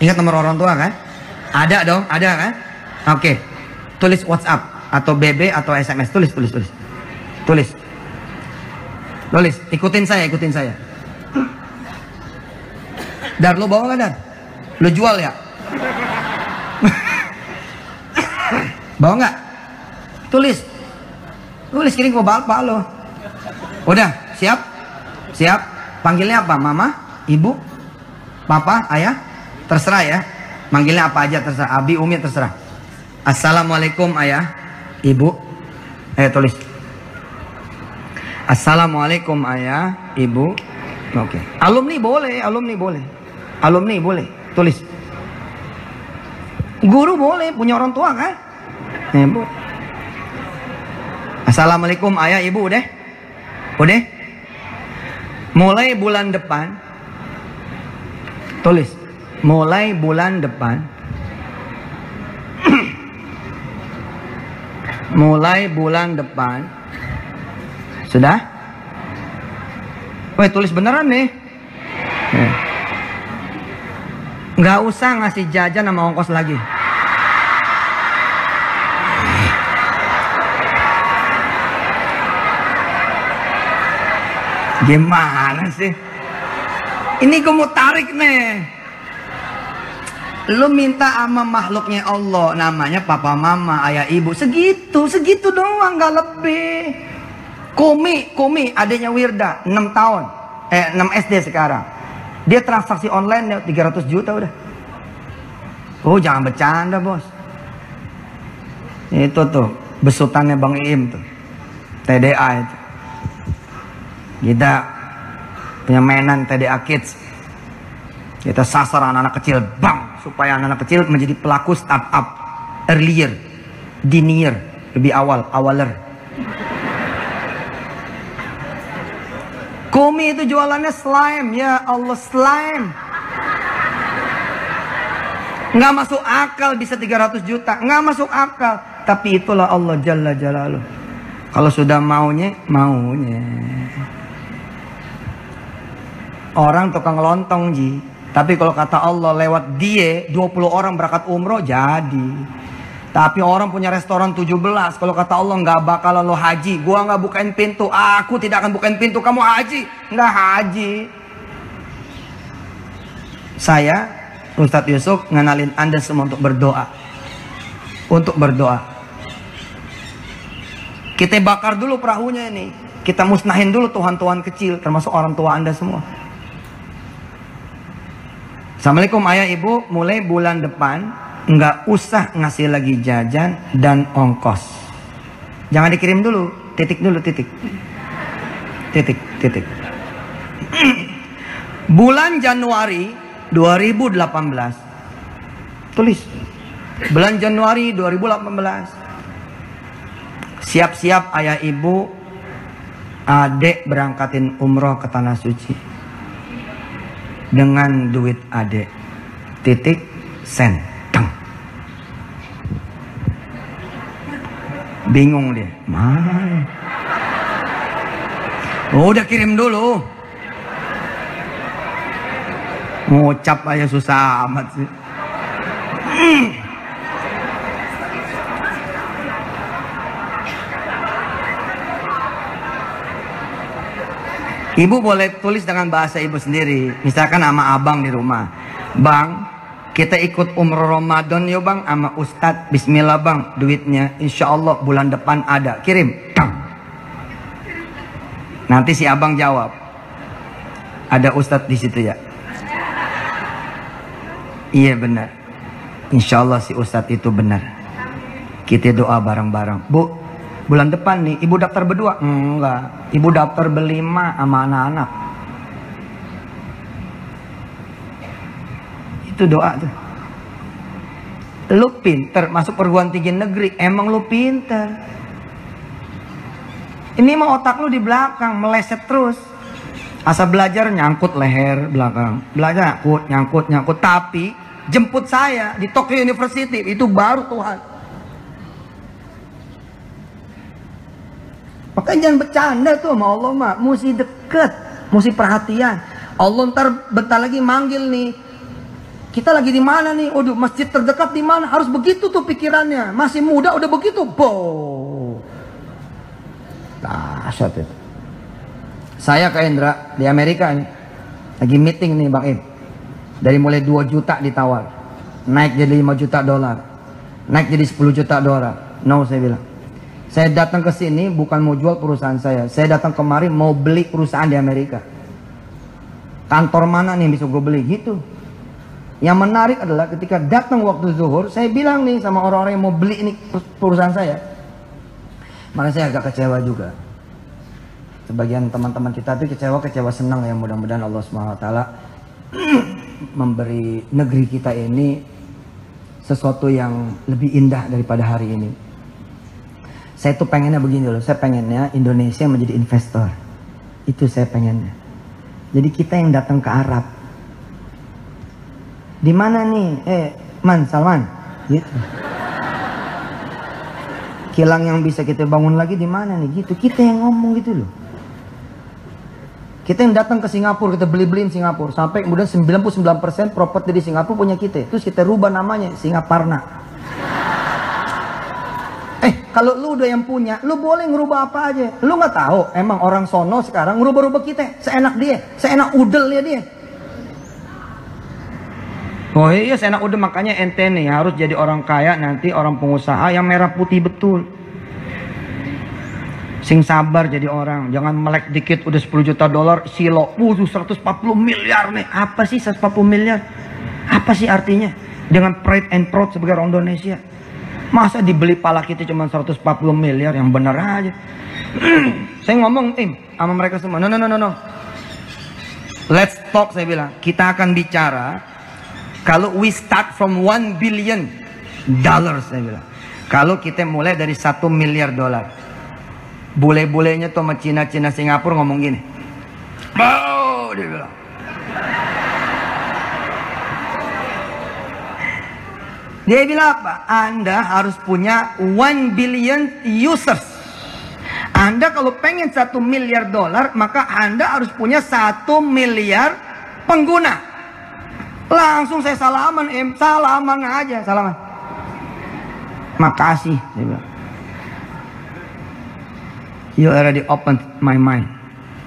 Ingat nomor orang tua kan? Ada dong, ada kan? Oke. Tulis WhatsApp atau BB atau SMS. Tulis, tulis, tulis. Tulis. Tulis. Ikutin saya, ikutin saya. Dar, lo bawa nggak Dar? Lo jual ya? (laughs) bawa nggak? Tulis. Tulis kirim ke bapak lo. Udah, siap? Siap? Panggilnya apa? Mama? Ibu? Papa? Ayah? Terserah ya. Manggilnya apa aja terserah. Abi, Umi terserah. Assalamualaikum ayah, ibu. Eh tulis. Assalamualaikum ayah, ibu. Oke. Alumni boleh, alumni boleh. Alumni boleh. Tulis. Guru boleh, punya orang tua kan? Bu. Assalamualaikum ayah, ibu udah? Udah? Mulai bulan depan. Tulis. Mulai bulan depan. (clears throat) mulai bulan depan. Sudah? Woi, tulis beneran nih. Nggak usah ngasih jajan sama ongkos lagi. Gimana sih? Ini gue mau tarik nih. Lu minta sama makhluknya Allah namanya papa mama ayah ibu segitu segitu doang nggak lebih. Kumi Kumi adanya Wirda 6 tahun eh 6 SD sekarang. Dia transaksi online 300 juta udah. Oh jangan bercanda bos. Itu tuh besutannya Bang Iim tuh. TDA itu. Kita punya mainan TDA Kids. Kita sasar anak-anak kecil, bang, supaya anak-anak kecil menjadi pelaku startup earlier, dinier, lebih awal, awaler. Kumi itu jualannya slime, ya Allah slime. Nggak masuk akal bisa 300 juta, nggak masuk akal. Tapi itulah Allah Jalla Jalaluh. Kalau sudah maunya, maunya. Orang tukang lontong ji. Tapi kalau kata Allah lewat dia 20 orang berangkat umroh jadi. Tapi orang punya restoran 17. Kalau kata Allah nggak bakal lo haji. Gua nggak bukain pintu. Aku tidak akan bukain pintu. Kamu haji. Nggak haji. Saya Ustadz Yusuf ngenalin Anda semua untuk berdoa. Untuk berdoa. Kita bakar dulu perahunya ini. Kita musnahin dulu Tuhan-Tuhan kecil. Termasuk orang tua Anda semua. Assalamualaikum ayah ibu, mulai bulan depan nggak usah ngasih lagi jajan dan ongkos. Jangan dikirim dulu, titik dulu titik. Titik, titik. (clears throat) bulan Januari 2018. Tulis. Bulan Januari 2018. Siap-siap ayah ibu adik berangkatin umroh ke tanah suci dengan duit adek titik sen teng. Bingung dia. Mana oh, udah kirim dulu. Ngucap aja susah amat sih Ibu boleh tulis dengan bahasa ibu sendiri. Misalkan sama abang di rumah. Bang, kita ikut umroh Ramadan yuk bang sama Ustadz. Bismillah bang, duitnya insya Allah bulan depan ada. Kirim. Nanti si abang jawab. Ada Ustadz di situ ya? Iya benar. Insya Allah si Ustadz itu benar. Kita doa bareng-bareng. Bu, bulan depan nih ibu daftar berdua? Enggak. Ibu daftar berlima sama anak-anak. Itu doa tuh. Lu pinter masuk perguruan tinggi negeri. Emang lu pinter. Ini mah otak lu di belakang meleset terus. Asal belajar nyangkut leher belakang. Belajar nyangkut nyangkut nyangkut. Tapi jemput saya di Tokyo University. Itu baru Tuhan Makanya jangan bercanda tuh sama Allah mak, mesti deket, mesti perhatian. Allah ntar bentar lagi manggil nih. Kita lagi di mana nih? Waduh, masjid terdekat di mana? Harus begitu tuh pikirannya. Masih muda udah begitu, bo. Dahsyat itu. Saya ke Indra di Amerika nih. Lagi meeting nih Bang Ib. Dari mulai 2 juta ditawar. Naik jadi 5 juta dolar. Naik jadi 10 juta dolar. No saya bilang. Saya datang ke sini bukan mau jual perusahaan saya. Saya datang kemari mau beli perusahaan di Amerika. Kantor mana nih yang bisa gue beli gitu. Yang menarik adalah ketika datang waktu zuhur, saya bilang nih sama orang-orang yang mau beli ini perusahaan saya. Maka saya agak kecewa juga. sebagian teman-teman kita tuh kecewa kecewa senang ya mudah-mudahan Allah Taala (clears throat) memberi negeri kita ini sesuatu yang lebih indah daripada hari ini. Saya tuh pengennya begini loh, saya pengennya Indonesia menjadi investor. Itu saya pengennya. Jadi kita yang datang ke Arab. Di mana nih? Eh, Man, Salman. Gitu. Kilang yang bisa kita bangun lagi di mana nih? Gitu. Kita yang ngomong gitu loh. Kita yang datang ke Singapura, kita beli-beliin Singapura. Sampai kemudian 99% properti di Singapura punya kita. Terus kita rubah namanya Singaparna. Kalau lu udah yang punya, lu boleh ngerubah apa aja. Lu nggak tahu, emang orang sono sekarang ngerubah-rubah kita. Seenak dia, seenak udel ya dia. Oh iya, seenak udel makanya ente nih harus jadi orang kaya nanti orang pengusaha yang merah putih betul. Sing sabar jadi orang, jangan melek dikit udah 10 juta dolar, silo, wuh 140 miliar nih. Apa sih 140 miliar? Apa sih artinya? Dengan pride and proud sebagai orang Indonesia. Masa dibeli pala kita cuma 140 miliar yang benar aja. (clears throat) saya ngomong tim sama mereka semua. No no no no no. Let's talk saya bilang. Kita akan bicara kalau we start from 1 billion dollars saya bilang. Kalau kita mulai dari 1 miliar dolar. Bule-bulenya tuh sama Cina-Cina Singapura ngomong gini. Bau, dia bilang. Dia bilang apa? Anda harus punya 1 billion users. Anda kalau pengen 1 miliar dolar, maka Anda harus punya 1 miliar pengguna. Langsung saya salaman, em, salaman aja, salaman. Makasih. You already opened my mind.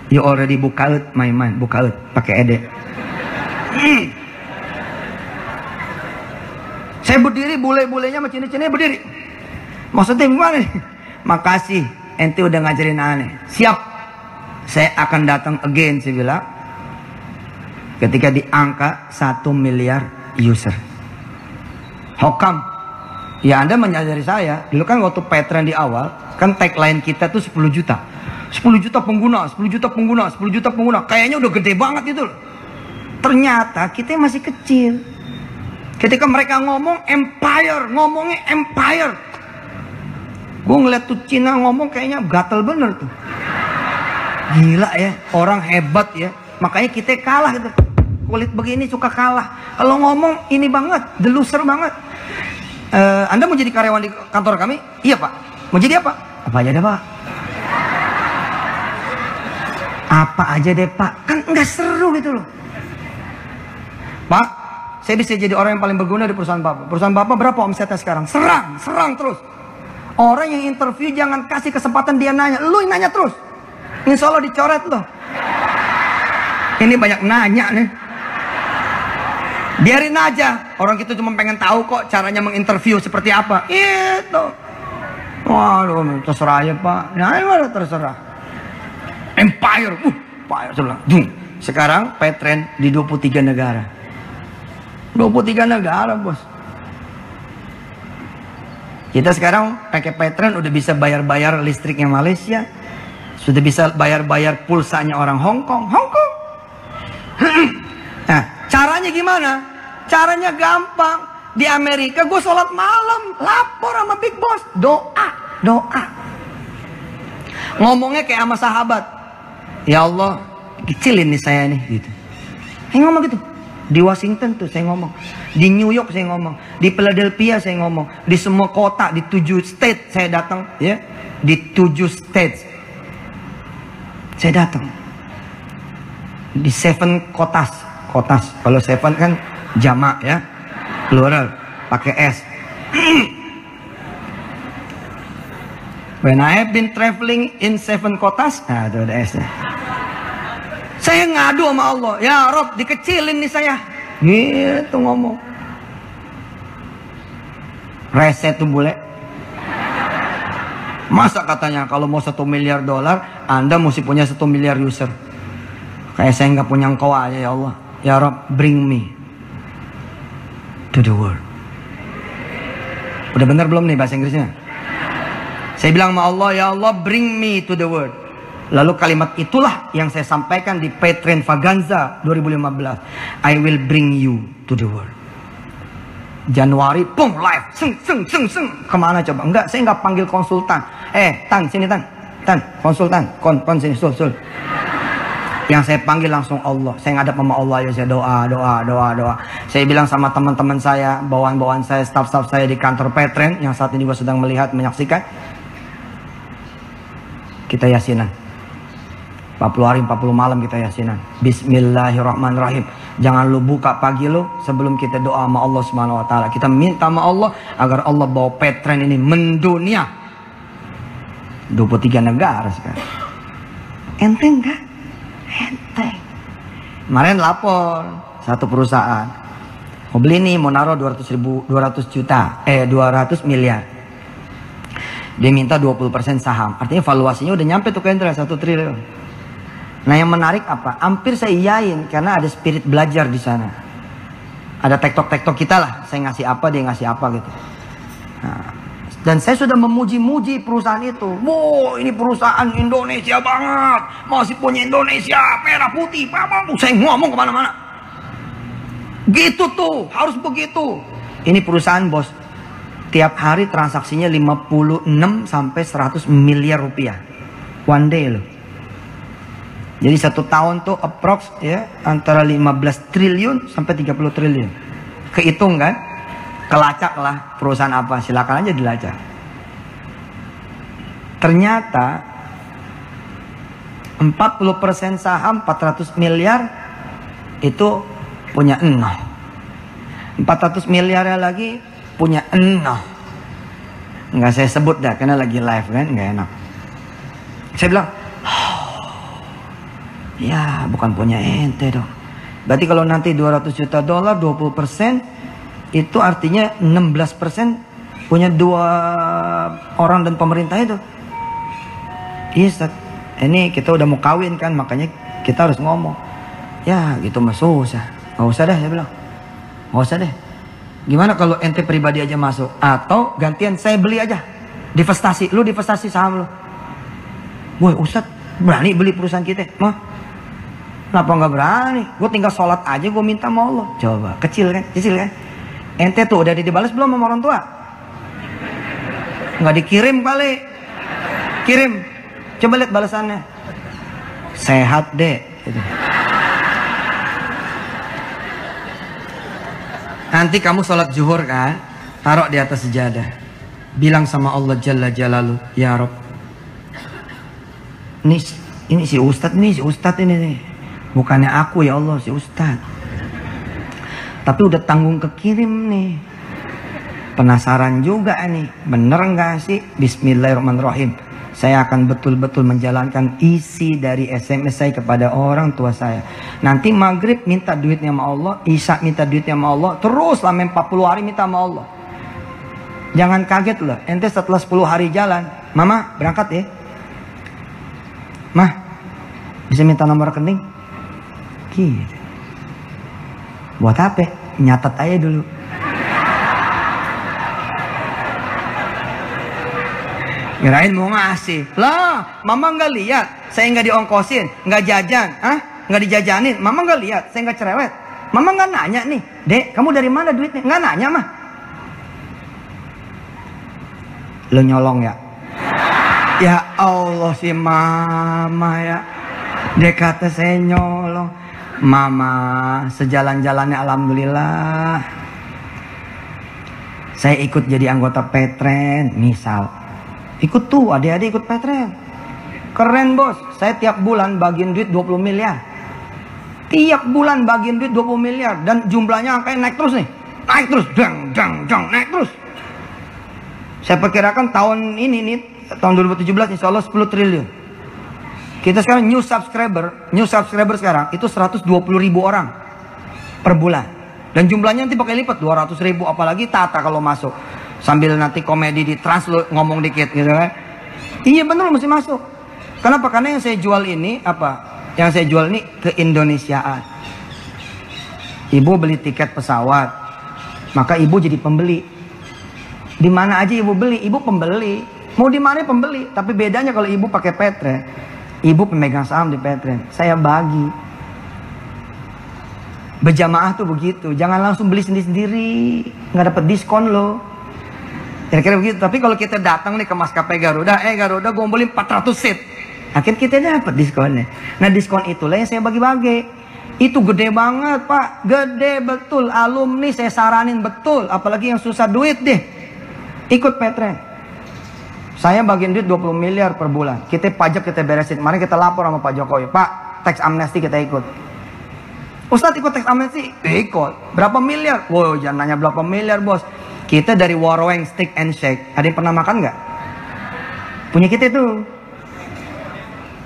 You already buka out my mind. Buka out. Pakai ede. Saya berdiri, bule-bulenya sama cini-cini berdiri. Maksudnya gimana nih? Makasih, ente udah ngajarin aneh. Siap. Saya akan datang again, saya bilang. Ketika di angka 1 miliar user. Come? Ya Anda menyadari saya, dulu kan waktu Petren di awal, kan tagline kita tuh 10 juta. 10 juta pengguna, 10 juta pengguna, 10 juta pengguna. Kayaknya udah gede banget itu loh. Ternyata kita masih kecil. Ketika mereka ngomong empire, ngomongnya empire. Gue ngeliat tuh Cina ngomong kayaknya gatel bener tuh. Gila ya, orang hebat ya. Makanya kita kalah gitu. Kulit begini suka kalah. Kalau ngomong ini banget, deluser banget. Uh, anda mau jadi karyawan di kantor kami? Iya pak. Mau jadi apa? Apa aja deh pak. Apa aja deh pak. Kan nggak seru gitu loh. Pak, saya bisa jadi orang yang paling berguna di perusahaan bapak. Perusahaan bapak berapa omsetnya sekarang? Serang, serang terus. Orang yang interview jangan kasih kesempatan dia nanya. Lu yang nanya terus. Insya Allah dicoret loh. Ini banyak nanya nih. Biarin aja. Orang kita cuma pengen tahu kok caranya menginterview seperti apa. Itu. Waduh, terserah aja pak. Nah, mana terserah. Empire. Uh, empire. Sekarang Petren di 23 negara. 23 negara bos. Kita sekarang pakai Petren udah bisa bayar-bayar listriknya Malaysia. Sudah bisa bayar-bayar pulsanya orang Hong Kong. Hong Kong. (clears throat) nah, caranya gimana? Caranya gampang. Di Amerika gue sholat malam. Lapor sama Big Boss. Doa. Doa. Ngomongnya kayak sama sahabat. Ya Allah, kecilin nih saya nih. gitu. Eh ngomong gitu. Di Washington tuh saya ngomong. Di New York saya ngomong. Di Philadelphia saya ngomong. Di semua kota, di tujuh state saya datang. ya Di tujuh states. Saya datang. Di seven kotas. Kotas. Kalau seven kan jamak ya. Plural. Pakai S. (clears throat) When I have been traveling in seven kotas. Nah itu ada S-nya. Saya ngadu sama Allah. Ya Rob dikecilin nih saya. Gitu ngomong. Reset tuh bule. Masa katanya kalau mau satu miliar dolar, Anda mesti punya satu miliar user. Kayak saya nggak punya engkau aja ya Allah. Ya Rob, bring me to the world. Udah benar belum nih bahasa Inggrisnya? Saya bilang sama Allah, ya Allah bring me to the world. Lalu kalimat itulah yang saya sampaikan di Petren Vaganza 2015. I will bring you to the world. Januari, pum, live, seng, seng, seng, seng. Ke mana coba? Enggak, saya enggak panggil konsultan. Eh, Tan, sini Tan. Tan, konsultan. Kon, kon, sini, sul, sul. Yang saya panggil langsung Allah. Saya ngadap sama Allah ya saya doa, doa, doa, doa. Saya bilang sama teman-teman saya, bawaan-bawaan saya, staff-staff saya di kantor Petren yang saat ini juga sedang melihat, menyaksikan. Kita yasinan. 40 hari 40 malam kita yasinan. Bismillahirrahmanirrahim. Jangan lu buka pagi lu sebelum kita doa sama Allah Subhanahu wa taala. Kita minta sama Allah agar Allah bawa Petren ini mendunia. 23 negara sekarang. Enteng enggak? Enteng. Kemarin lapor satu perusahaan. Mau beli nih, mau naruh 200 ribu, 200 juta, eh 200 miliar. Dia minta 20% saham. Artinya valuasinya udah nyampe tuh ke 1 triliun. Nah yang menarik apa? Hampir saya iyain karena ada spirit belajar di sana. Ada tektok-tektok kita lah. Saya ngasih apa, dia ngasih apa gitu. Nah, dan saya sudah memuji-muji perusahaan itu. Wow, ini perusahaan Indonesia banget. Masih punya Indonesia, merah putih. Apa? Saya ngomong ke mana-mana. Gitu tuh, harus begitu. Ini perusahaan bos. Tiap hari transaksinya 56 sampai 100 miliar rupiah. One day loh. Jadi satu tahun tuh approx ya antara 15 triliun sampai 30 triliun. Kehitung kan? Kelacak lah perusahaan apa, silakan aja dilacak. Ternyata 40% saham 400 miliar itu punya enoh. 400 miliarnya lagi punya enoh. Enggak saya sebut dah karena lagi live kan, enggak enak. Saya bilang, Ya, bukan punya ente dong. Berarti kalau nanti 200 juta dolar 20 persen itu artinya 16 persen punya dua orang dan pemerintah itu. Iya, Ustaz. Ini kita udah mau kawin kan, makanya kita harus ngomong. Ya, gitu mah susah. Gak usah deh, saya bilang. Gak usah deh. Gimana kalau ente pribadi aja masuk? Atau gantian saya beli aja. Divestasi. Lu divestasi saham lu. Woi, Ustaz, berani beli perusahaan kita? Mah, Kenapa nggak berani? Gue tinggal sholat aja gue minta sama Allah. Coba, kecil kan? Kecil kan? Ente tuh udah dibalas belum sama orang tua? Nggak dikirim kali. Kirim. Coba lihat balasannya. Sehat deh. Gitu. Nanti kamu sholat zuhur kan? Taruh di atas sejadah. Bilang sama Allah Jalla Jalalu. Ya Rob. Ini, ini si Ustadz nih, si Ustadz ini nih. Bukannya aku ya Allah si Ustadz. Tapi udah tanggung kekirim nih. Penasaran juga nih. Bener nggak sih? Bismillahirrahmanirrahim. Saya akan betul-betul menjalankan isi dari SMS saya kepada orang tua saya. Nanti maghrib minta duitnya sama Allah. Isya minta duitnya sama Allah. Terus selama 40 hari minta sama Allah. Jangan kaget loh. Ente setelah 10 hari jalan. Mama berangkat ya. Mah, bisa minta nomor rekening? Gitu. Buat apa? Nyatet aja dulu. Kirain mau ngasih. Lah, mama nggak lihat. Saya nggak diongkosin, nggak jajan, ah, nggak dijajanin. Mama nggak lihat, saya nggak cerewet. Mama nggak nanya nih, dek, kamu dari mana duitnya? Nggak nanya mah. Lo nyolong ya? Ya Allah si mama ya. Dia kata saya nyolong. Mama sejalan-jalannya Alhamdulillah. Saya ikut jadi anggota Petren Misal. Ikut tuh adik-adik ikut Petren. Keren bos. Saya tiap bulan bagian duit 20 miliar. Tiap bulan bagian duit 20 miliar Dan jumlahnya angkanya naik terus nih. Naik terus Dang, dang, dang Naik terus. Saya perkirakan tahun ini nih Tahun 2017 insya Allah 10 triliun kita sekarang new subscriber, new subscriber sekarang itu 120 ribu orang per bulan. Dan jumlahnya nanti pakai lipat 200 ribu apalagi Tata kalau masuk. Sambil nanti komedi di trans ngomong dikit gitu kan. Iya bener mesti masuk. Kenapa? Karena yang saya jual ini apa? Yang saya jual ini ke Indonesiaan. Ibu beli tiket pesawat, maka ibu jadi pembeli. Di mana aja ibu beli, ibu pembeli. Mau di mana pembeli. Tapi bedanya kalau ibu pakai petre, Ibu pemegang saham di Petren. Saya bagi. Berjamaah tuh begitu. Jangan langsung beli sendiri-sendiri. Nggak dapat diskon loh. Kira-kira begitu. Tapi kalau kita datang nih ke maskapai Garuda, eh Garuda gue beli 400 seat. Akhirnya kita dapat diskonnya. Nah diskon itulah yang saya bagi-bagi. Itu gede banget pak, gede betul. Alumni saya saranin betul. Apalagi yang susah duit deh. Ikut Petren. Saya bagian duit 20 miliar per bulan. Kita pajak kita beresin. Mari kita lapor sama Pak Jokowi. Pak, teks amnesti kita ikut. Ustadz ikut teks amnesti? Ikut. Berapa miliar? Wow, jangan nanya berapa miliar bos. Kita dari Warweng Stick and Shake. Ada yang pernah makan nggak? Punya kita itu.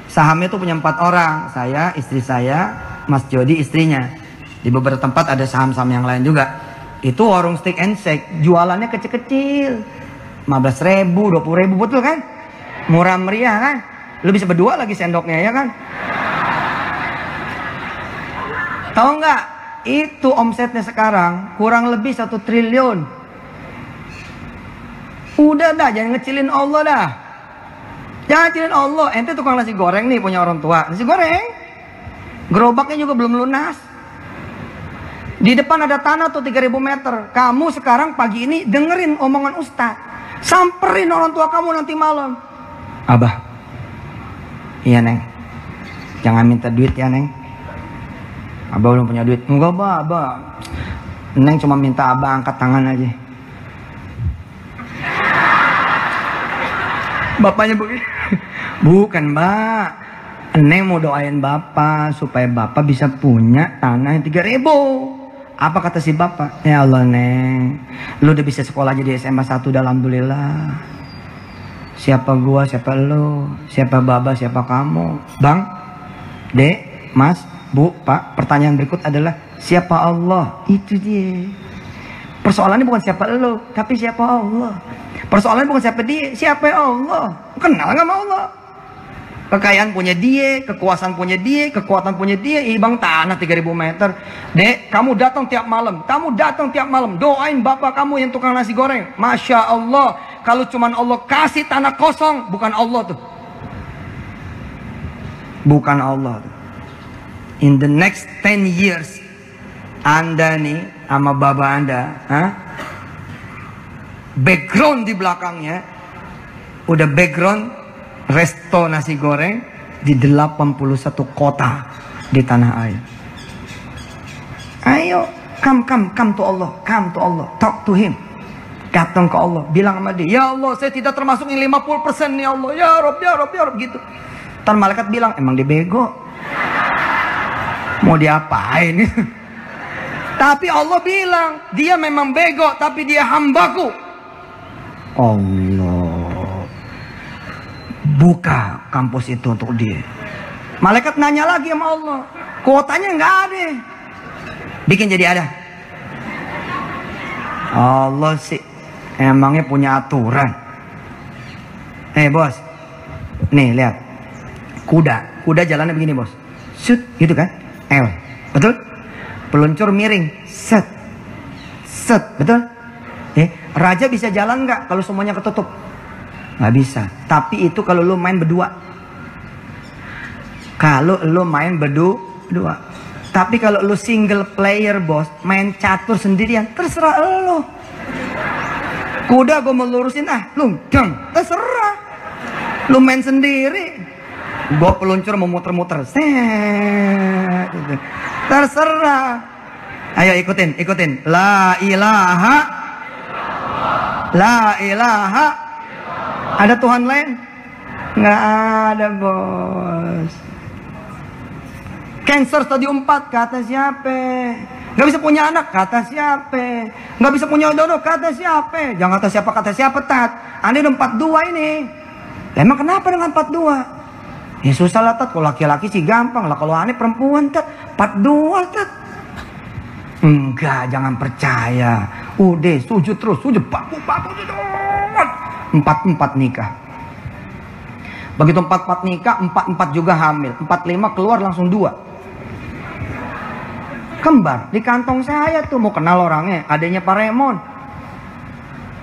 Sahamnya tuh punya empat orang. Saya, istri saya, Mas Jody istrinya. Di beberapa tempat ada saham-saham yang lain juga. Itu warung stick and shake. Jualannya kecil-kecil 15 ribu, 20 ribu, betul kan? Murah meriah kan? Lu bisa berdua lagi sendoknya ya kan? Tahu nggak? Itu omsetnya sekarang kurang lebih satu triliun. Udah dah, jangan ngecilin Allah dah. Jangan ngecilin Allah. Ente tukang nasi goreng nih punya orang tua. Nasi goreng. Gerobaknya juga belum lunas. Di depan ada tanah tuh 3000 meter. Kamu sekarang pagi ini dengerin omongan Ustadz. Samperin orang tua kamu nanti malam. Abah. Iya, Neng. Jangan minta duit ya, Neng. Abah belum punya duit. Enggak, Abah, Abah. Neng cuma minta Abah angkat tangan aja. Bapaknya begini. (laughs) Bukan, Mbak. Neng mau doain Bapak supaya Bapak bisa punya tanah yang 3000. Apa kata si bapak? Ya Allah neng, lu udah bisa sekolah jadi SMA 1 alhamdulillah. Siapa gua, siapa lu, siapa baba, siapa kamu. Bang, dek, mas, bu, pak, pertanyaan berikut adalah siapa Allah? Itu dia. Persoalannya bukan siapa lu, tapi siapa Allah. Persoalannya bukan siapa dia, siapa Allah. Kenal nggak sama Allah? Kekayaan punya dia, kekuasaan punya dia, kekuatan punya dia, ibang tanah 3000 meter. Dek, kamu datang tiap malam, kamu datang tiap malam, doain bapak kamu yang tukang nasi goreng. Masya Allah, kalau cuman Allah kasih tanah kosong, bukan Allah tuh. Bukan Allah tuh. In the next 10 years, Anda nih, sama bapak Anda, huh? background di belakangnya, udah background resto nasi goreng di 81 kota di tanah air. Ayo, come, come, come to Allah, come to Allah, talk to Him. Datang ke Allah, bilang sama dia, Ya Allah, saya tidak termasuk yang 50% ya Allah, Ya Rob, Ya Rob, Ya Rob, gitu. Ntar malaikat bilang, emang dia bego. Mau diapain? (laughs) tapi Allah bilang, dia memang bego, tapi dia hambaku. Allah buka kampus itu untuk dia. Malaikat nanya lagi sama Allah, kuotanya nggak ada. Bikin jadi ada. Allah sih emangnya punya aturan. Eh bos, nih lihat kuda, kuda jalannya begini bos, shoot gitu kan, L, betul? Peluncur miring, set, set, betul? Eh, raja bisa jalan nggak kalau semuanya ketutup? Nggak bisa. Tapi itu kalau lo main berdua. Kalau lo main berdua. Tapi kalau lo single player bos main catur sendirian terserah lo kuda gue mau lurusin ah lu jeng terserah. Lu main sendiri. Gue peluncur mau muter-muter terserah. Ayo ikutin ikutin. La ilaha la ilaha ada Tuhan lain? Nggak ada bos. Cancer stadium 4 kata siapa? Nggak bisa punya anak kata siapa? Nggak bisa punya jodoh kata siapa? Jangan kata siapa kata siapa tat. Anda udah 42 ini. Emang kenapa dengan 42? Ya susah lah tat. Kalau laki-laki sih gampang lah. Kalau aneh perempuan tat. 42 tat. Enggak, jangan percaya. Udah, sujud terus, sujud, papu, papu, sujud empat-empat nikah. Begitu empat-empat nikah, empat-empat juga hamil. Empat-lima keluar langsung dua. Kembar. Di kantong saya tuh mau kenal orangnya. Adanya Pak Raymond.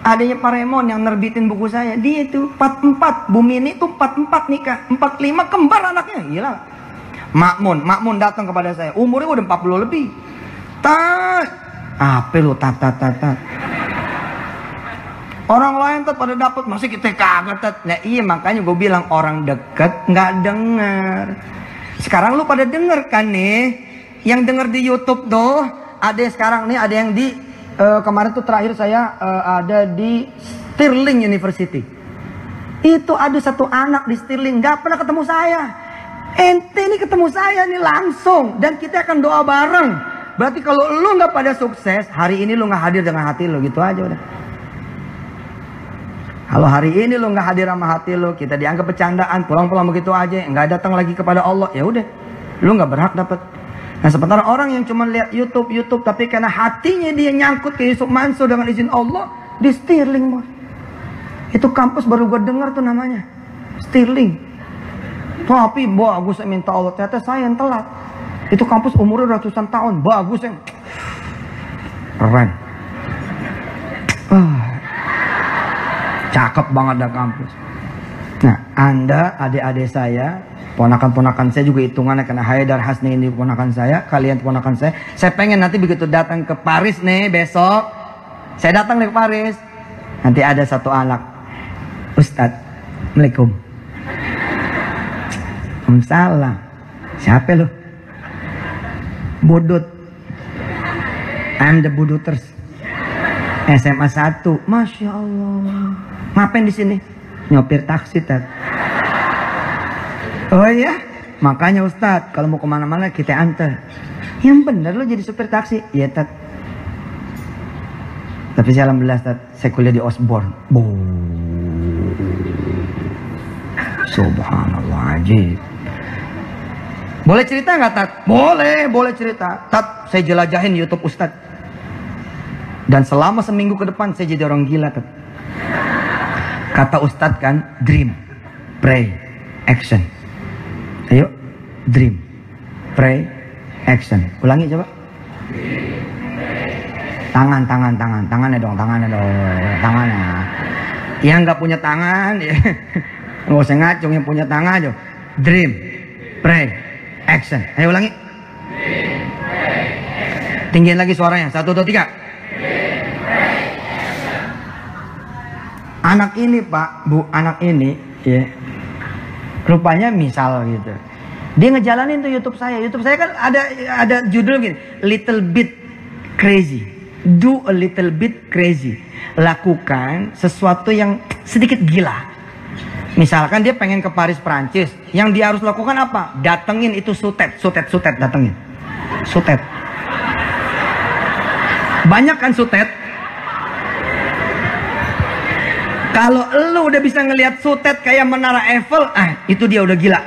adanya Pak Remon yang nerbitin buku saya dia itu 44 bumi ini tuh 44 nikah 45 kembar anaknya gila Makmun Makmun datang kepada saya umurnya udah 40 lebih tat apa lu tat tat tat tat orang lain tuh pada dapat masih kita kagak tat nah iya makanya gue bilang orang deket nggak denger sekarang lu pada denger kan nih yang denger di YouTube tuh ada yang sekarang nih ada yang di uh, kemarin tuh terakhir saya uh, ada di Stirling University. Itu ada satu anak di Stirling nggak pernah ketemu saya. Ente ini ketemu saya nih langsung dan kita akan doa bareng. Berarti kalau lu nggak pada sukses, hari ini lu nggak hadir dengan hati lu gitu aja udah. Kalau hari ini lu nggak hadir sama hati lu, kita dianggap bercandaan, pulang-pulang begitu aja, nggak datang lagi kepada Allah, ya udah, lu nggak berhak dapat Nah sementara orang yang cuma lihat YouTube, YouTube, tapi karena hatinya dia nyangkut ke Yusuf Mansur dengan izin Allah, di Stirling bos. Itu kampus baru gue dengar tuh namanya. Stirling. Tapi bagus saya minta Allah, ternyata saya yang telat. Itu kampus umurnya ratusan tahun, bagus yang keren. Ah. Cakep banget dah kampus. Nah, Anda adik-adik saya Ponakan-ponakan saya juga hitungannya karena Haidar Hasni ini ponakan saya, kalian ponakan saya. Saya pengen nanti begitu datang ke Paris nih besok, saya datang nih ke Paris. Nanti ada satu anak, Ustadz, Assalamualaikum. Waalaikumsalam. Siapa lu? Budut. I'm the Buduters. SMA 1. Masya Allah. Ngapain di sini? Nyopir taksi, Tat. Oh iya? Makanya Ustadz, kalau mau ke mana-mana kita antar. Yang bener lo jadi supir taksi. Iya, Tat. Tapi saya alhamdulillah, Tat. Saya kuliah di Osborne. Boom. Subhanallah, ajib. Boleh cerita nggak, Tat? Boleh, boleh cerita. Tat, saya jelajahin YouTube Ustadz. Dan selama seminggu ke depan saya jadi orang gila, Tat. Kata Ustadz kan, dream, pray, action. Ayo, dream, pray, action. Ulangi coba. Tangan, tangan, tangan, tangannya dong, tangannya dong, tangannya. Yang nggak punya tangan, ya. (laughs) nggak usah ngacung yang punya tangan aja. Dream, pray, action. Ayo ulangi. Tinggiin lagi suaranya. Satu, dua, tiga. Anak ini pak, bu, anak ini, ya, Rupanya misal gitu. Dia ngejalanin tuh YouTube saya. YouTube saya kan ada ada judul gini, little bit crazy. Do a little bit crazy. Lakukan sesuatu yang sedikit gila. Misalkan dia pengen ke Paris Prancis, yang dia harus lakukan apa? Datengin itu sutet, sutet, sutet, datengin. Sutet. Banyak kan sutet? Kalau lu udah bisa ngelihat sutet kayak menara Eiffel, ah itu dia udah gila.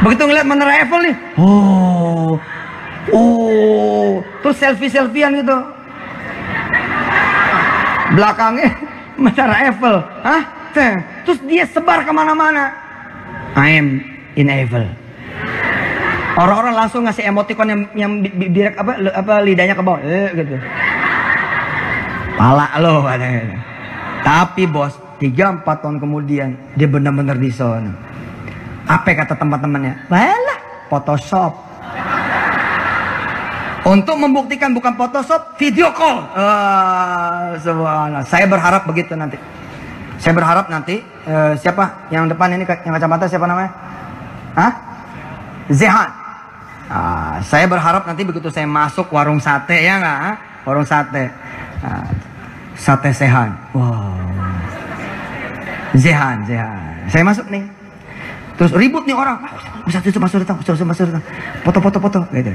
Begitu ngeliat menara Eiffel nih, oh, oh, terus selfie selfiean gitu. Belakangnya (laughs) menara Eiffel, ah, terus dia sebar ke mana-mana. I am in Eiffel. Orang-orang langsung ngasih emoticon yang yang bi apa apa lidahnya ke bawah, eh, gitu. Pala lo katanya. Tapi bos, 3-4 tahun kemudian dia benar-benar di sana. Apa kata teman-temannya? Walah, Photoshop. Untuk membuktikan bukan Photoshop, video call. Uh, subhanallah. Saya berharap begitu nanti. Saya berharap nanti uh, siapa yang depan ini yang kacamata siapa namanya? Hah? Zehan. Uh, saya berharap nanti begitu saya masuk warung sate ya nggak? Warung sate. Uh, sate sehan. Wow. Zehan, Zehan. Saya masuk nih. Terus ribut nih orang. Bisa tutup masuk datang, bisa masuk datang. Foto, foto, foto. Gitu.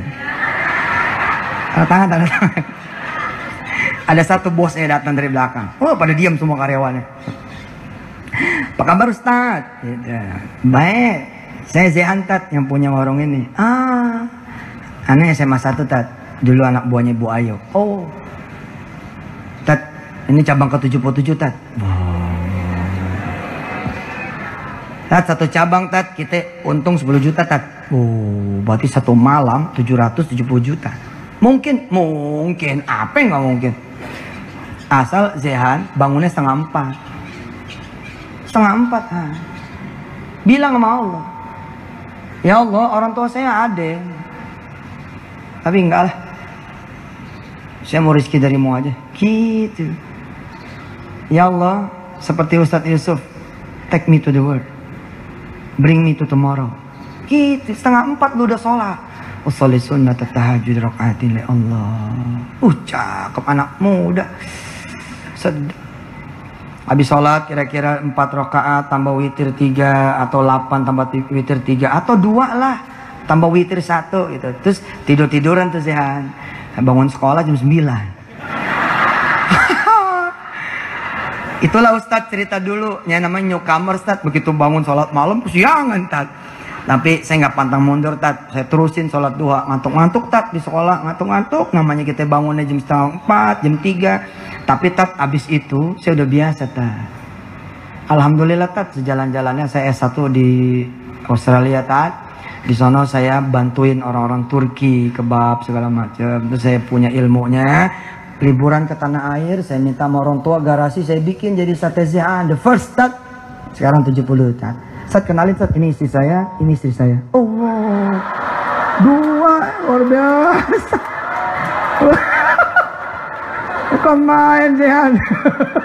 Tanda tangan, tanda tangan. Ada satu bosnya datang dari belakang. Oh, pada diam semua karyawannya. Apa kabar Ustaz? Gitu. Baik. Saya Zehan Tat yang punya warung ini. Ah, aneh SMA satu Tat. Dulu anak buahnya Bu Ayo. Oh, ini cabang ke-77 Tat. Wow. Tat satu cabang Tat kita untung 10 juta Tat. Oh, berarti satu malam 770 juta. Mungkin, mungkin, apa yang nggak mungkin? Asal Zehan bangunnya setengah empat. Setengah empat. Ha. Bilang sama Allah. Ya Allah orang tua saya ada. Tapi enggak lah. Saya mau rezeki darimu aja. Gitu. Ya Allah, seperti Ustadz Yusuf, take me to the world. Bring me to tomorrow. Gitu, setengah empat lu udah sholat. Usolli sunnah tahajud rakaatin li Allah. Uh, cakep anak muda. Sedap. Habis sholat kira-kira 4 rakaat tambah witir 3 atau 8 tambah witir 3 atau dua lah tambah witir satu gitu. Terus tidur-tiduran tuh Zehan. Bangun sekolah jam 9. Itulah Ustadz cerita dulu. Yang namanya newcomer Ustadz. Begitu bangun sholat malam kesiangan Ustadz. Tapi saya nggak pantang mundur tat. Saya terusin sholat duha ngantuk-ngantuk tat di sekolah ngantuk-ngantuk. Namanya kita bangunnya jam setengah empat, jam tiga. Tapi tat abis itu saya udah biasa tat. Alhamdulillah tat sejalan-jalannya saya S1 di Australia tat. Di sana saya bantuin orang-orang Turki kebab segala macam. Terus saya punya ilmunya. Liburan ke tanah air, saya minta sama orang tua garasi saya bikin jadi sate zihan. The first tat. Sekarang 70 tat. Saat kenalin saat ini istri saya, ini istri saya. Oh, dua luar biasa. (laughs) Bukan main (laughs)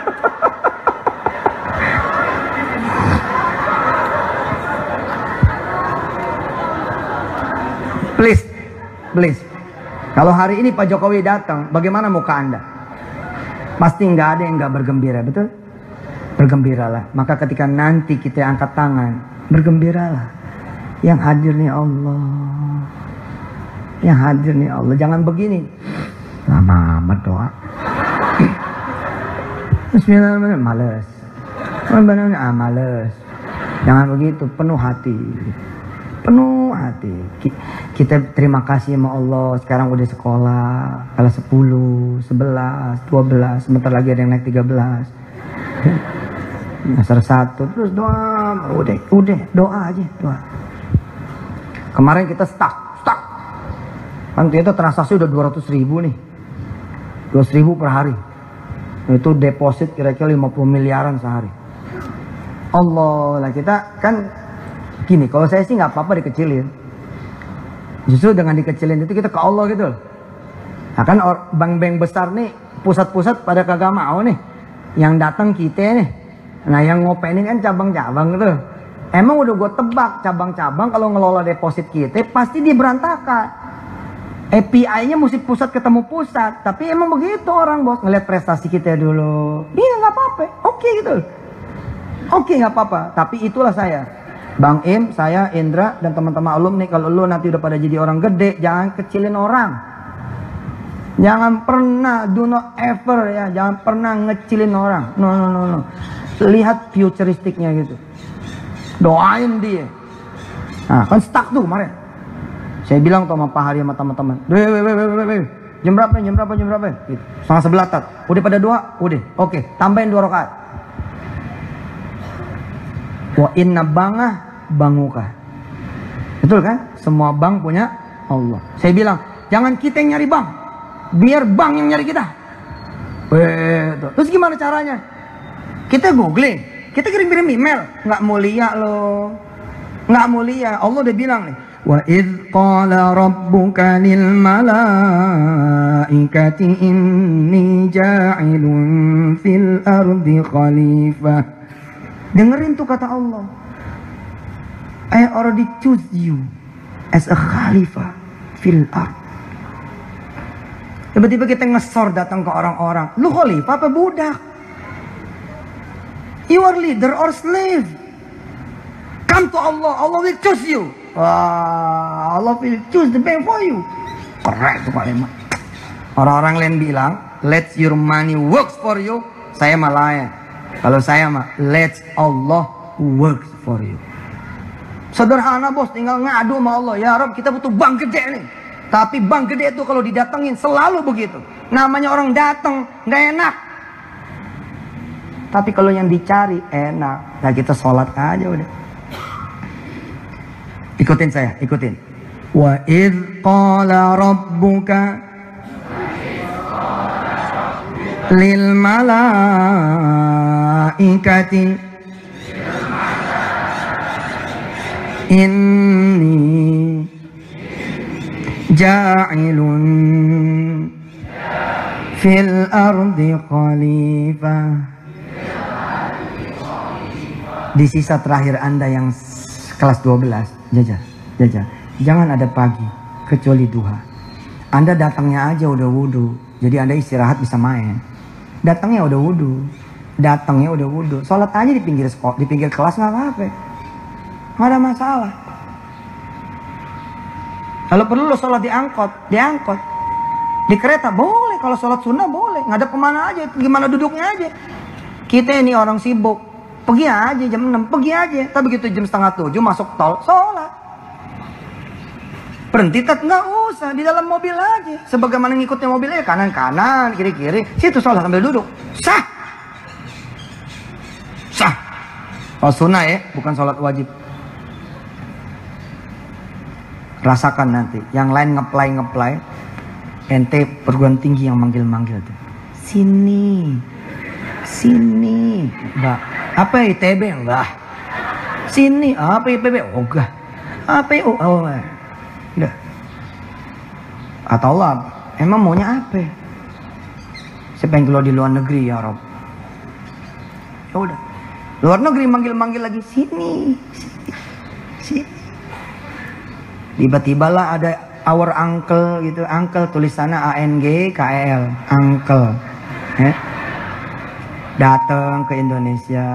please, please. Kalau hari ini Pak Jokowi datang, bagaimana muka Anda? Pasti nggak ada yang nggak bergembira, betul? Bergembiralah. Maka ketika nanti kita angkat tangan, bergembiralah. Yang hadir nih Allah. Yang hadir nih Allah. Jangan begini. Lama amat doa. Bismillahirrahmanirrahim. Males. Benar ah, males. Jangan begitu. Penuh hati. Penuh hati. Kita terima kasih sama Allah. Sekarang udah sekolah. Kelas 10, 11, 12. Sebentar lagi ada yang naik 13 dasar (laughs) satu. Terus doa. Udah udah. Doa aja doa. Kemarin kita stuck stuck. Kan ternyata transaksi udah 200 ribu nih. 200 ribu per hari. Itu deposit kira-kira 50 miliaran sehari. Allah lah kita kan gini kalau saya sih nggak apa-apa dikecilin justru dengan dikecilin itu kita ke Allah gitu loh nah kan bank-bank besar nih pusat-pusat pada kagak mau nih yang datang kita nih Nah yang ngopenin kan cabang-cabang tuh. Emang udah gue tebak cabang-cabang kalau ngelola deposit kita pasti dia berantakan. API-nya mesti pusat ketemu pusat. Tapi emang begitu orang bos ngeliat prestasi kita dulu. Iya nggak apa-apa, oke okay, gitu. Oke okay, nggak apa-apa. Tapi itulah saya. Bang Im, saya, Indra, dan teman-teman alumni kalau lu nanti udah pada jadi orang gede, jangan kecilin orang. Jangan pernah, do not ever ya, jangan pernah ngecilin orang. No, no, no, no. Lihat futuristiknya gitu. Doain dia. Nah kan stuck tuh kemarin. Saya bilang tuh sama Pak Hari sama teman-teman. Weh weh weh weh weh jam berapa jam berapa jam berapa? Gitu. setengah sebelah tat. Udah pada doa udah. Oke tambahin dua rakaat wa inna bangah banguka betul kan? Semua bank punya Allah. Saya bilang jangan kita yang nyari bank biar bank yang nyari kita. Weh, terus gimana caranya? Kita googling, kita kirim-kirim email, nggak mulia loh. Nggak mulia. Allah udah bilang nih, Wa idh qala rabbuka lil malaikati inni ja'ilun fil ardi khalifah. Dengerin tuh kata Allah. I already choose you as a khalifah fil ard. Tiba-tiba kita ngesor datang ke orang-orang. Lu khalifah apa budak? You are leader or slave. Come to Allah. Allah will choose you. Wah, Allah will choose the bank for you. Keren tuh kalimat. Orang-orang lain bilang, let your money works for you. Saya malah. Kalau saya mah, let Allah works for you. Sederhana bos, tinggal ngadu sama Allah. Ya Rob, kita butuh bank gede nih. Tapi bank gede itu kalau didatengin selalu begitu. Namanya orang datang, nggak enak. Tapi kalau yang dicari enak. Nah kita sholat aja udah. Ikutin saya, ikutin. Wa id qala rabbuka lil malaikati. Inni ja'ilun fil ardi khalifah di sisa terakhir anda yang kelas 12 jajah jajah jangan ada pagi kecuali duha. Anda datangnya aja udah wudhu. Jadi anda istirahat bisa main datangnya udah wudhu. Datangnya udah wudhu. Sholat aja di pinggir sekolah di pinggir kelas nggak apa-apa. Nggak ada masalah. Kalau perlu lo sholat di angkot di angkot. Di kereta boleh. Kalau sholat sunnah boleh. Nggak ada ke mana aja gimana duduknya aja. Kita ini orang sibuk. Pergi aja jam 6 pergi aja. Tapi begitu jam setengah tujuh masuk tol sholat berhenti tet nggak usah di dalam mobil aja. Sebagaimana ngikutnya mobilnya kanan kanan kiri kiri situ sholat sambil duduk. Sah! Sah! Kalau sunnah ya bukan sholat wajib. Rasakan nanti yang lain ngeplay ngeplay ente perguruan tinggi yang manggil-manggil tuh. Sini. Sini. Mbak apa ITB enggak sini. Apa IPB oh enggak apa oh, oh udah atau Allah emang maunya apa? Saya pengen keluar di luar negeri ya Rob. Ya udah. Luar negeri manggil-manggil lagi sini sini, tiba-tiba lah ada our uncle gitu uncle tulisannya A N G K E L uncle. Eh? datang ke Indonesia.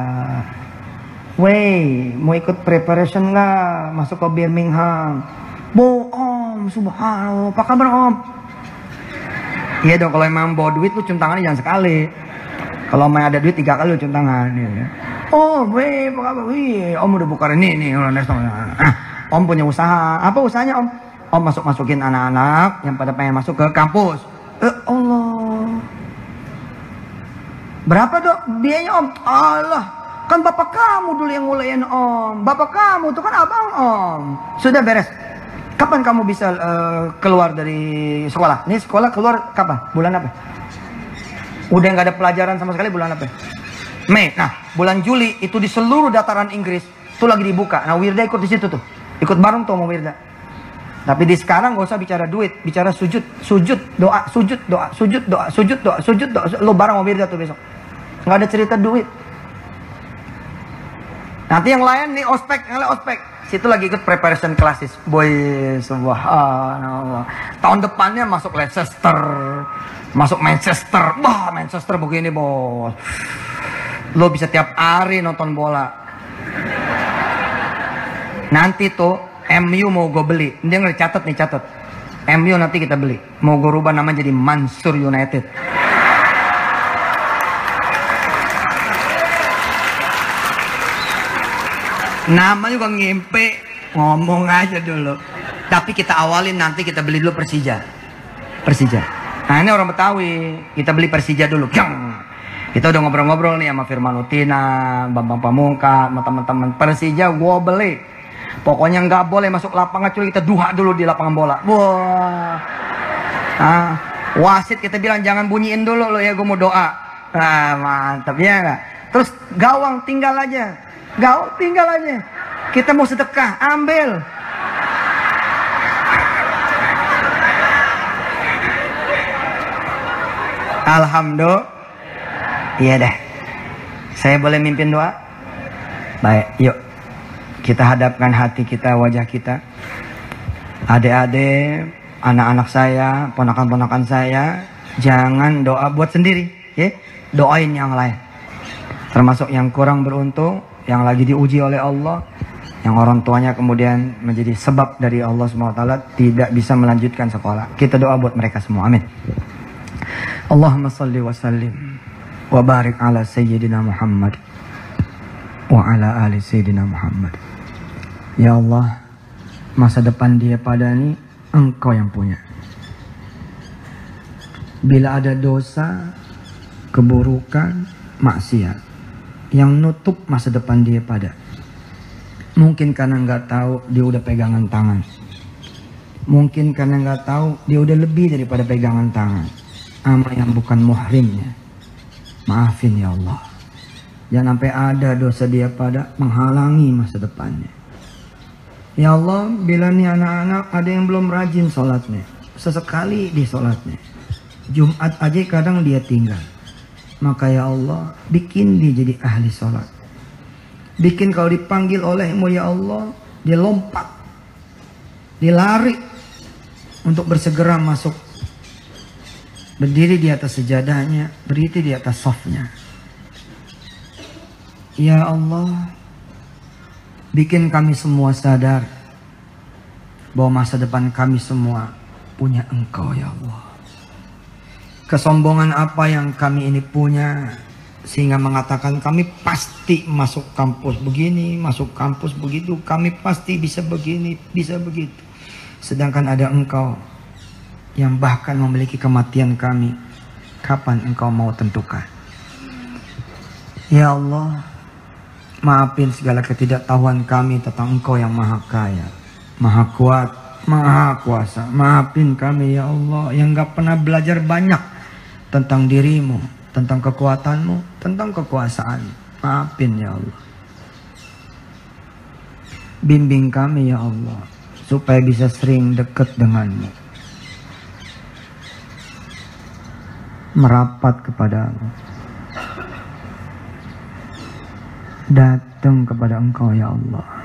Wey, mau ikut preparation nggak? Masuk ke Birmingham? Bo, subhanallah, apa kabar om? Iya dong, kalau emang bawa duit lu cium tangannya jangan sekali. Kalau emang ada duit tiga kali lu cium tangan. Ya. Oh, weh, apa kabar? Wih, om udah buka ini nih, ah, om punya usaha. Apa usahanya om? Om masuk masukin anak-anak yang pada pengen masuk ke kampus. Eh, Allah. Berapa dok biayanya om? Allah, kan bapak kamu dulu yang mulain om. Bapak kamu tuh kan abang om. Sudah beres. Kapan kamu bisa uh, keluar dari sekolah? Ini sekolah keluar kapan? Bulan apa? Udah nggak ada pelajaran sama sekali bulan apa? Mei. Nah, bulan Juli itu di seluruh dataran Inggris itu lagi dibuka. Nah, Wirda ikut di situ tuh. Ikut bareng tuh sama Wirda. Tapi di sekarang gak usah bicara duit, bicara sujud, sujud, doa, sujud, doa, sujud, doa, sujud, doa, sujud, doa. Lo bareng sama Wirda tuh besok. Nggak ada cerita duit. Nanti yang lain nih ospek, yang lain ospek. Situ lagi ikut preparation classes. Boy, subhanallah. Tahun depannya masuk Leicester, masuk Manchester. Wah, Manchester begini bos. Lo bisa tiap hari nonton bola. Nanti tuh MU mau gue beli. Dia nggak catat nih catat. MU nanti kita beli. Mau gue rubah nama jadi Mansur United. Nama juga ngimpe, ngomong aja dulu. Tapi kita awalin nanti kita beli dulu Persija. Persija. Nah ini orang Betawi, kita beli Persija dulu. Kita udah ngobrol-ngobrol nih sama Firman Utina, Bambang Pamungka, sama teman-teman Persija gue beli. Pokoknya nggak boleh masuk lapangan cuy kita duha dulu di lapangan bola. Wah. Ah, wasit kita bilang jangan bunyiin dulu lo ya gue mau doa. Ah, mantap ya gak? Terus gawang tinggal aja. Gawang tinggal aja. Kita mau sedekah, ambil. Alhamdulillah. Iya deh. Saya boleh mimpin doa? Baik, yuk. Kita hadapkan hati kita, wajah kita. Adik-adik, anak-anak saya, ponakan-ponakan saya, jangan doa buat sendiri, ya. Doain yang lain. Termasuk yang kurang beruntung, yang lagi diuji oleh Allah, yang orang tuanya kemudian menjadi sebab dari Allah SWT tidak bisa melanjutkan sekolah. Kita doa buat mereka semua. Amin. Allahumma salli wa sallim wa barik ala sayyidina Muhammad wa ala ali sayyidina Muhammad. Ya Allah, masa depan dia pada ini engkau yang punya. Bila ada dosa, keburukan, maksiat yang nutup masa depan dia pada. Mungkin karena nggak tahu dia udah pegangan tangan. Mungkin karena nggak tahu dia udah lebih daripada pegangan tangan. Ama yang bukan muhrimnya. Maafin ya Allah. Jangan sampai ada dosa dia pada menghalangi masa depannya. Ya Allah, bila nih anak-anak ada yang belum rajin sholatnya. Sesekali di sholatnya. Jumat aja kadang dia tinggal. Maka ya Allah, bikin dia jadi ahli sholat. Bikin kalau dipanggil olehmu ya Allah, dia lompat. Dia lari untuk bersegera masuk. Berdiri di atas sejadahnya, berdiri di atas softnya. Ya Allah, bikin kami semua sadar bahwa masa depan kami semua punya Engkau ya Allah. Kesombongan apa yang kami ini punya sehingga mengatakan kami pasti masuk kampus begini, masuk kampus begitu, kami pasti bisa begini, bisa begitu. Sedangkan ada Engkau yang bahkan memiliki kematian kami. Kapan Engkau mau tentukan? Ya Allah, Maafin segala ketidaktahuan kami tentang Engkau yang maha kaya, maha kuat, maha kuasa. Maafin kami ya Allah yang gak pernah belajar banyak tentang dirimu, tentang kekuatanmu, tentang kekuasaan. Maafin ya Allah. Bimbing kami ya Allah supaya bisa sering dekat denganmu. Merapat kepadamu. datang kepada Engkau ya Allah.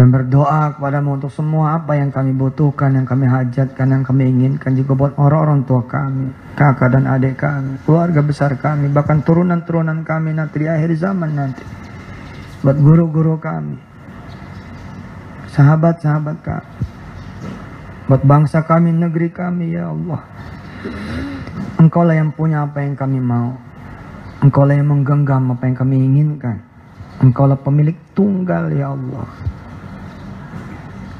Dan berdoa kepadamu untuk semua apa yang kami butuhkan, yang kami hajatkan, yang kami inginkan juga buat orang-orang tua kami, kakak dan adik kami, keluarga besar kami, bahkan turunan-turunan kami nanti di akhir zaman nanti. Buat guru-guru kami, sahabat-sahabat kami, buat bangsa kami, negeri kami ya Allah. Engkau lah yang punya apa yang kami mau. Engkau lah yang menggenggam apa yang kami inginkan. Engkau lah pemilik tunggal ya Allah.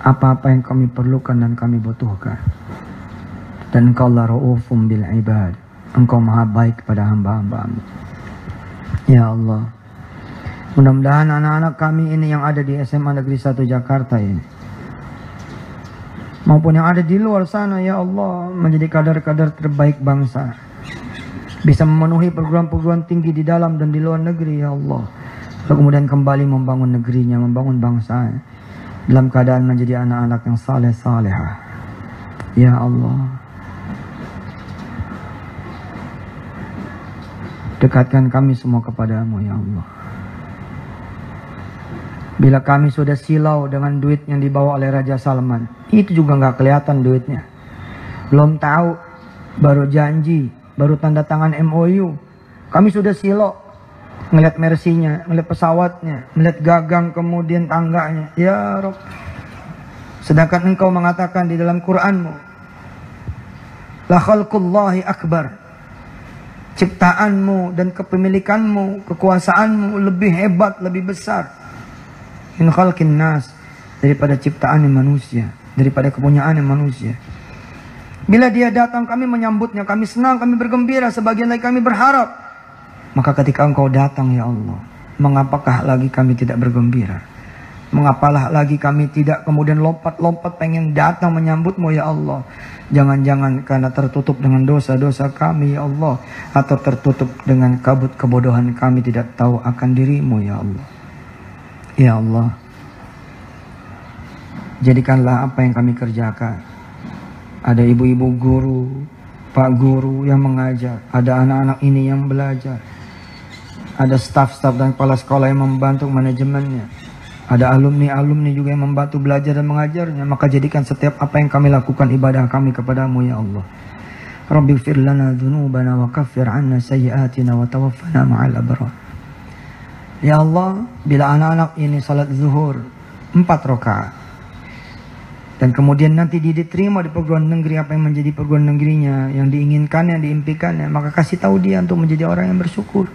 Apa-apa yang kami perlukan dan kami butuhkan. Dan engkau lah ra'ufum bil ibad. Engkau maha baik kepada hamba-hambamu. Ya Allah. Mudah-mudahan anak-anak kami ini yang ada di SMA Negeri 1 Jakarta ini maupun yang ada di luar sana ya Allah menjadi kadar-kadar terbaik bangsa bisa memenuhi perguruan-perguruan tinggi di dalam dan di luar negeri ya Allah lalu kemudian kembali membangun negerinya membangun bangsa dalam keadaan menjadi anak-anak yang saleh salehah ya Allah dekatkan kami semua kepadamu ya Allah Bila kami sudah silau dengan duit yang dibawa oleh Raja Salman, itu juga nggak kelihatan duitnya. Belum tahu, baru janji, baru tanda tangan MOU. Kami sudah silau, ngeliat mersinya, ngeliat pesawatnya, ngeliat gagang kemudian tangganya. Ya Rob. Sedangkan engkau mengatakan di dalam Quranmu, La khalqullahi akbar. Ciptaanmu dan kepemilikanmu, kekuasaanmu lebih hebat, lebih besar min khalqin nas daripada ciptaan manusia, daripada kepunyaan manusia. Bila dia datang kami menyambutnya, kami senang, kami bergembira, sebagian lagi kami berharap. Maka ketika engkau datang ya Allah, mengapakah lagi kami tidak bergembira? Mengapalah lagi kami tidak kemudian lompat-lompat pengen datang menyambutmu ya Allah. Jangan-jangan karena tertutup dengan dosa-dosa kami ya Allah. Atau tertutup dengan kabut kebodohan kami tidak tahu akan dirimu ya Allah. Ya Allah, jadikanlah apa yang kami kerjakan. Ada ibu-ibu guru, pak guru yang mengajar, ada anak-anak ini yang belajar, ada staf-staf dan kepala sekolah yang membantu manajemennya, ada alumni-alumni juga yang membantu belajar dan mengajarnya. Maka jadikan setiap apa yang kami lakukan ibadah kami kepadamu ya Allah. Rabbi fir lana dhunubana wa kaffir anna sayyiatina wa tawaffana ma'al abrar. Ya Allah, bila anak-anak ini salat zuhur empat rakaat dan kemudian nanti diterima di perguruan negeri apa yang menjadi perguruan negerinya, yang diinginkan, yang diimpikannya, maka kasih tahu dia untuk menjadi orang yang bersyukur.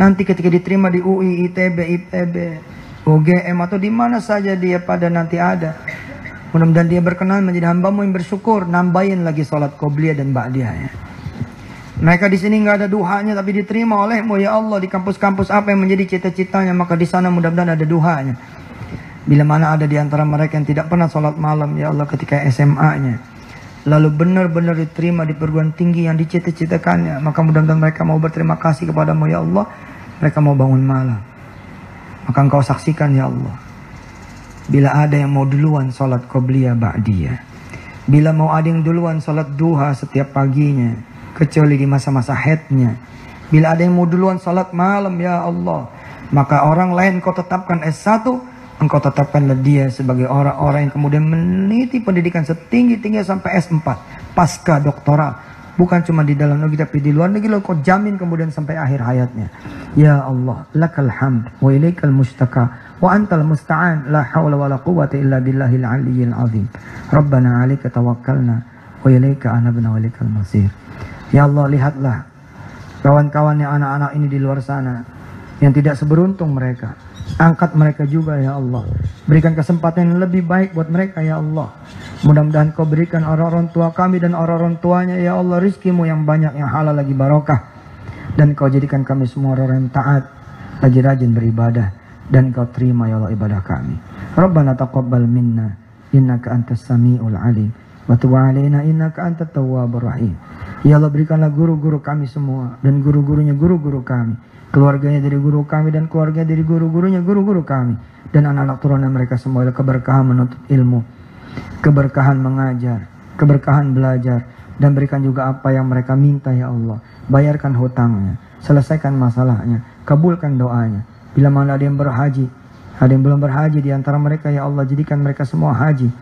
Nanti ketika diterima di UI, ITB, IPB, UGM atau di mana saja dia pada nanti ada. Mudah-mudahan dia berkenan menjadi hambamu yang bersyukur, nambahin lagi sholat qobliyah dan ba'diyah ya. Mereka di sini nggak ada duhanya tapi diterima olehmu ya Allah di kampus-kampus apa yang menjadi cita-citanya maka di sana mudah-mudahan ada duhanya. Bila mana ada di antara mereka yang tidak pernah sholat malam ya Allah ketika SMA-nya. lalu benar-benar diterima di perguruan tinggi yang dicita-citakannya maka mudah-mudahan mereka mau berterima kasih kepadamu ya Allah mereka mau bangun malam. Maka engkau saksikan ya Allah. Bila ada yang mau duluan sholat qobliyah ba'diyah. Bila mau ada yang duluan sholat duha setiap paginya kecuali di masa-masa headnya bila ada yang mau duluan sholat malam ya Allah maka orang lain kau tetapkan S1 engkau tetapkanlah dia sebagai orang-orang yang kemudian meniti pendidikan setinggi-tinggi sampai S4 pasca doktoral bukan cuma di dalam negeri tapi di luar negeri lo kau jamin kemudian sampai akhir hayatnya. Ya Allah lakal hamd wa ilaikal mustaka wa antal musta'an la hawla wa la quwwata illa billahil aliyyil azim. Rabbana alaika tawakkalna wa ilaika anabna wa ilaikal masir. Ya Allah lihatlah kawan-kawan yang anak-anak ini di luar sana yang tidak seberuntung mereka Angkat mereka juga ya Allah. Berikan kesempatan yang lebih baik buat mereka ya Allah. Mudah-mudahan kau berikan orang-orang tua kami dan orang-orang tuanya ya Allah rizkimu yang banyak yang halal lagi barokah. Dan kau jadikan kami semua orang yang taat. Lagi rajin beribadah. Dan kau terima ya Allah ibadah kami. Rabbana taqabbal minna. Innaka antas sami'ul alim. Wa tubu alaina innaka antat tawwabur rahim. Ya Allah berikanlah guru-guru kami semua. Dan guru-gurunya guru-guru kami keluarganya dari guru kami dan keluarga dari guru-gurunya guru-guru kami. Dan anak-anak turunan mereka semua keberkahan menuntut ilmu keberkahan mengajar keberkahan belajar dan berikan juga apa yang mereka minta ya Allah. Bayarkan hutangnya selesaikan masalahnya kabulkan doanya. Bila mana ada yang berhaji ada yang belum berhaji di antara mereka ya Allah jadikan mereka semua haji.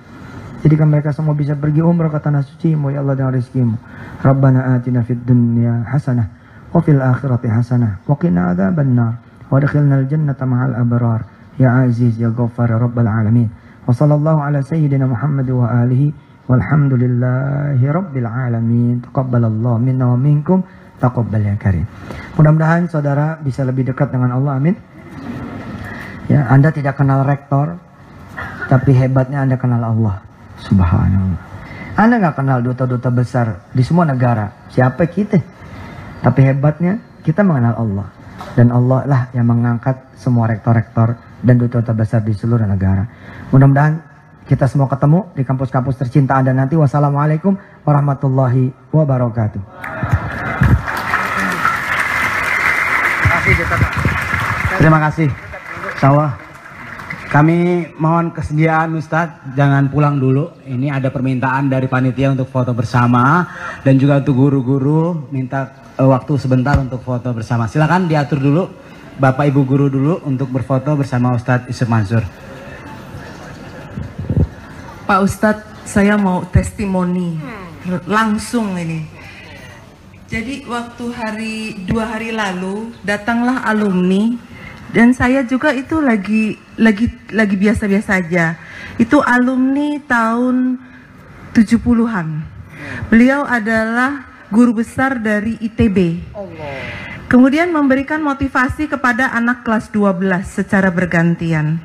Jadikan mereka semua bisa pergi umrah ke tanah suci mu ya Allah dan rezekimu. Rabbana atina fid dunya hasanah وَفِي الْآخِرَةِ حَسَنَةٌ وَقِنَا wa qina adzaban nar. Wa adkhilnal jannata ma'al abrar. Ya aziz ya ghaffar ya rabbal alamin. Wa sallallahu ala sayyidina muhammad wa alihi walhamdulillahi rabbil alamin. Taqabbalallahu minna wa minkum. Ya Mudah-mudahan saudara bisa lebih dekat dengan Allah amin. Ya Anda tidak kenal rektor tapi hebatnya Anda kenal Allah. Subhanallah. Anda nggak kenal duta-duta besar di semua negara. Siapa kita? Tapi hebatnya kita mengenal Allah. Dan Allah lah yang mengangkat semua rektor-rektor dan duta-duta besar di seluruh negara. Mudah-mudahan kita semua ketemu di kampus-kampus tercinta Anda nanti. Wassalamualaikum warahmatullahi wabarakatuh. Terima kasih. Sawah. Kami mohon kesediaan Ustadz jangan pulang dulu. Ini ada permintaan dari panitia untuk foto bersama dan juga untuk guru-guru minta waktu sebentar untuk foto bersama. Silakan diatur dulu Bapak Ibu guru dulu untuk berfoto bersama Ustadz Yusuf Mansur. Pak Ustadz, saya mau testimoni langsung ini. Jadi waktu hari dua hari lalu datanglah alumni dan saya juga itu lagi lagi lagi biasa-biasa aja. Itu alumni tahun 70-an. Beliau adalah guru besar dari ITB. Kemudian memberikan motivasi kepada anak kelas 12 secara bergantian.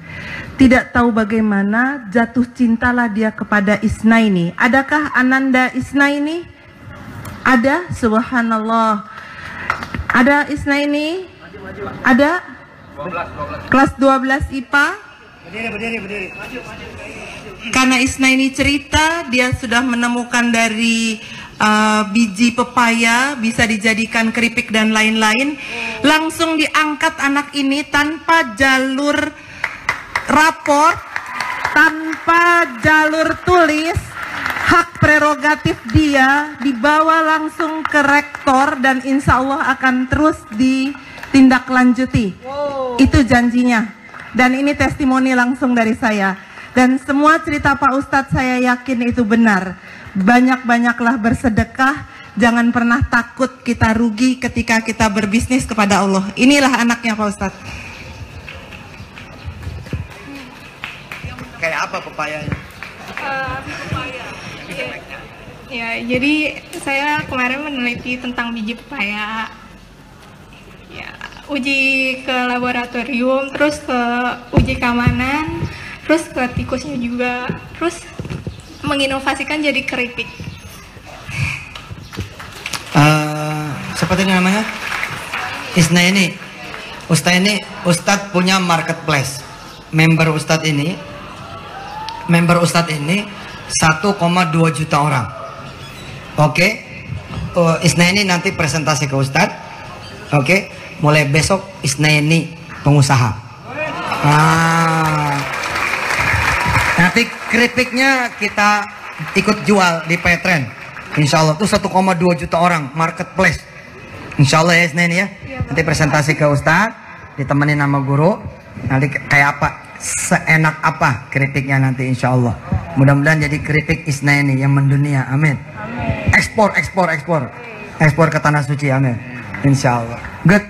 Tidak tahu bagaimana jatuh cintalah dia kepada Isna ini. Adakah Ananda Isna ini? Ada, subhanallah. Ada Isna ini? Ada? Kelas 12 IPA? Berdiri, berdiri, berdiri. Karena Isna ini cerita, dia sudah menemukan dari uh, biji pepaya bisa dijadikan keripik dan lain-lain langsung diangkat anak ini tanpa jalur raport tanpa jalur tulis hak prerogatif dia dibawa langsung ke rektor dan insya Allah akan terus ditindaklanjuti. Wow. itu janjinya. Dan ini testimoni langsung dari saya. Dan semua cerita Pak Ustadz saya yakin itu benar banyak-banyaklah bersedekah, jangan pernah takut kita rugi ketika kita berbisnis kepada Allah. Inilah anaknya Pak Ustadz. Kayak apa pepayanya? Uh, pepaya. Ya, ya, jadi saya kemarin meneliti tentang biji pepaya. Ya, uji ke laboratorium, terus ke uji keamanan, terus ke tikusnya juga, terus menginovasikan jadi keripik. Uh, seperti namanya Isna ini Ustadz ini Ustadz punya marketplace member Ustadz ini member Ustadz ini 1,2 juta orang Oke. Oh, Isnaini nanti presentasi ke Ustadz. Oke. Mulai besok Isnaini pengusaha. Ah. Nanti keripiknya kita ikut jual di Petren. Insya Allah itu 1,2 juta orang marketplace. Insya Allah ya Isnaini ya. Nanti presentasi ke Ustadz, ditemenin sama guru. Nanti kayak apa? Seenak apa keripiknya nanti insya Allah. Mudah-mudahan jadi keripik Isnaini yang mendunia. Amin. Ekspor, ekspor, ekspor. Ekspor ke tanah suci. Amin. Insya Allah. Good.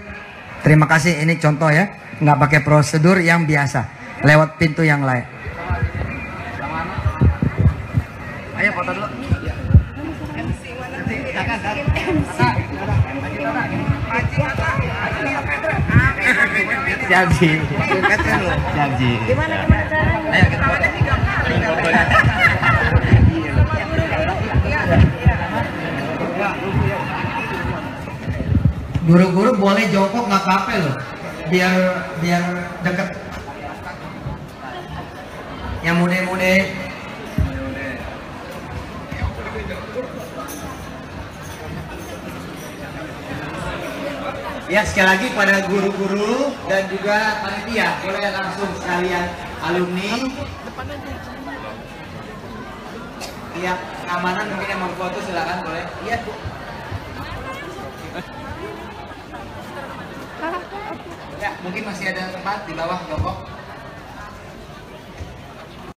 Terima kasih. Ini contoh ya. Nggak pakai prosedur yang biasa. Lewat pintu yang lain. Janji. Janji. Ayo kita foto. Guru-guru boleh jongkok nggak apa-apa loh, biar biar deket. Yang mude-mude. Ya sekali lagi pada guru-guru dan juga panitia boleh langsung sekalian alumni. Iya, keamanan mungkin yang mau foto silakan boleh. Iya. Ya, mungkin masih ada tempat di bawah jongkok.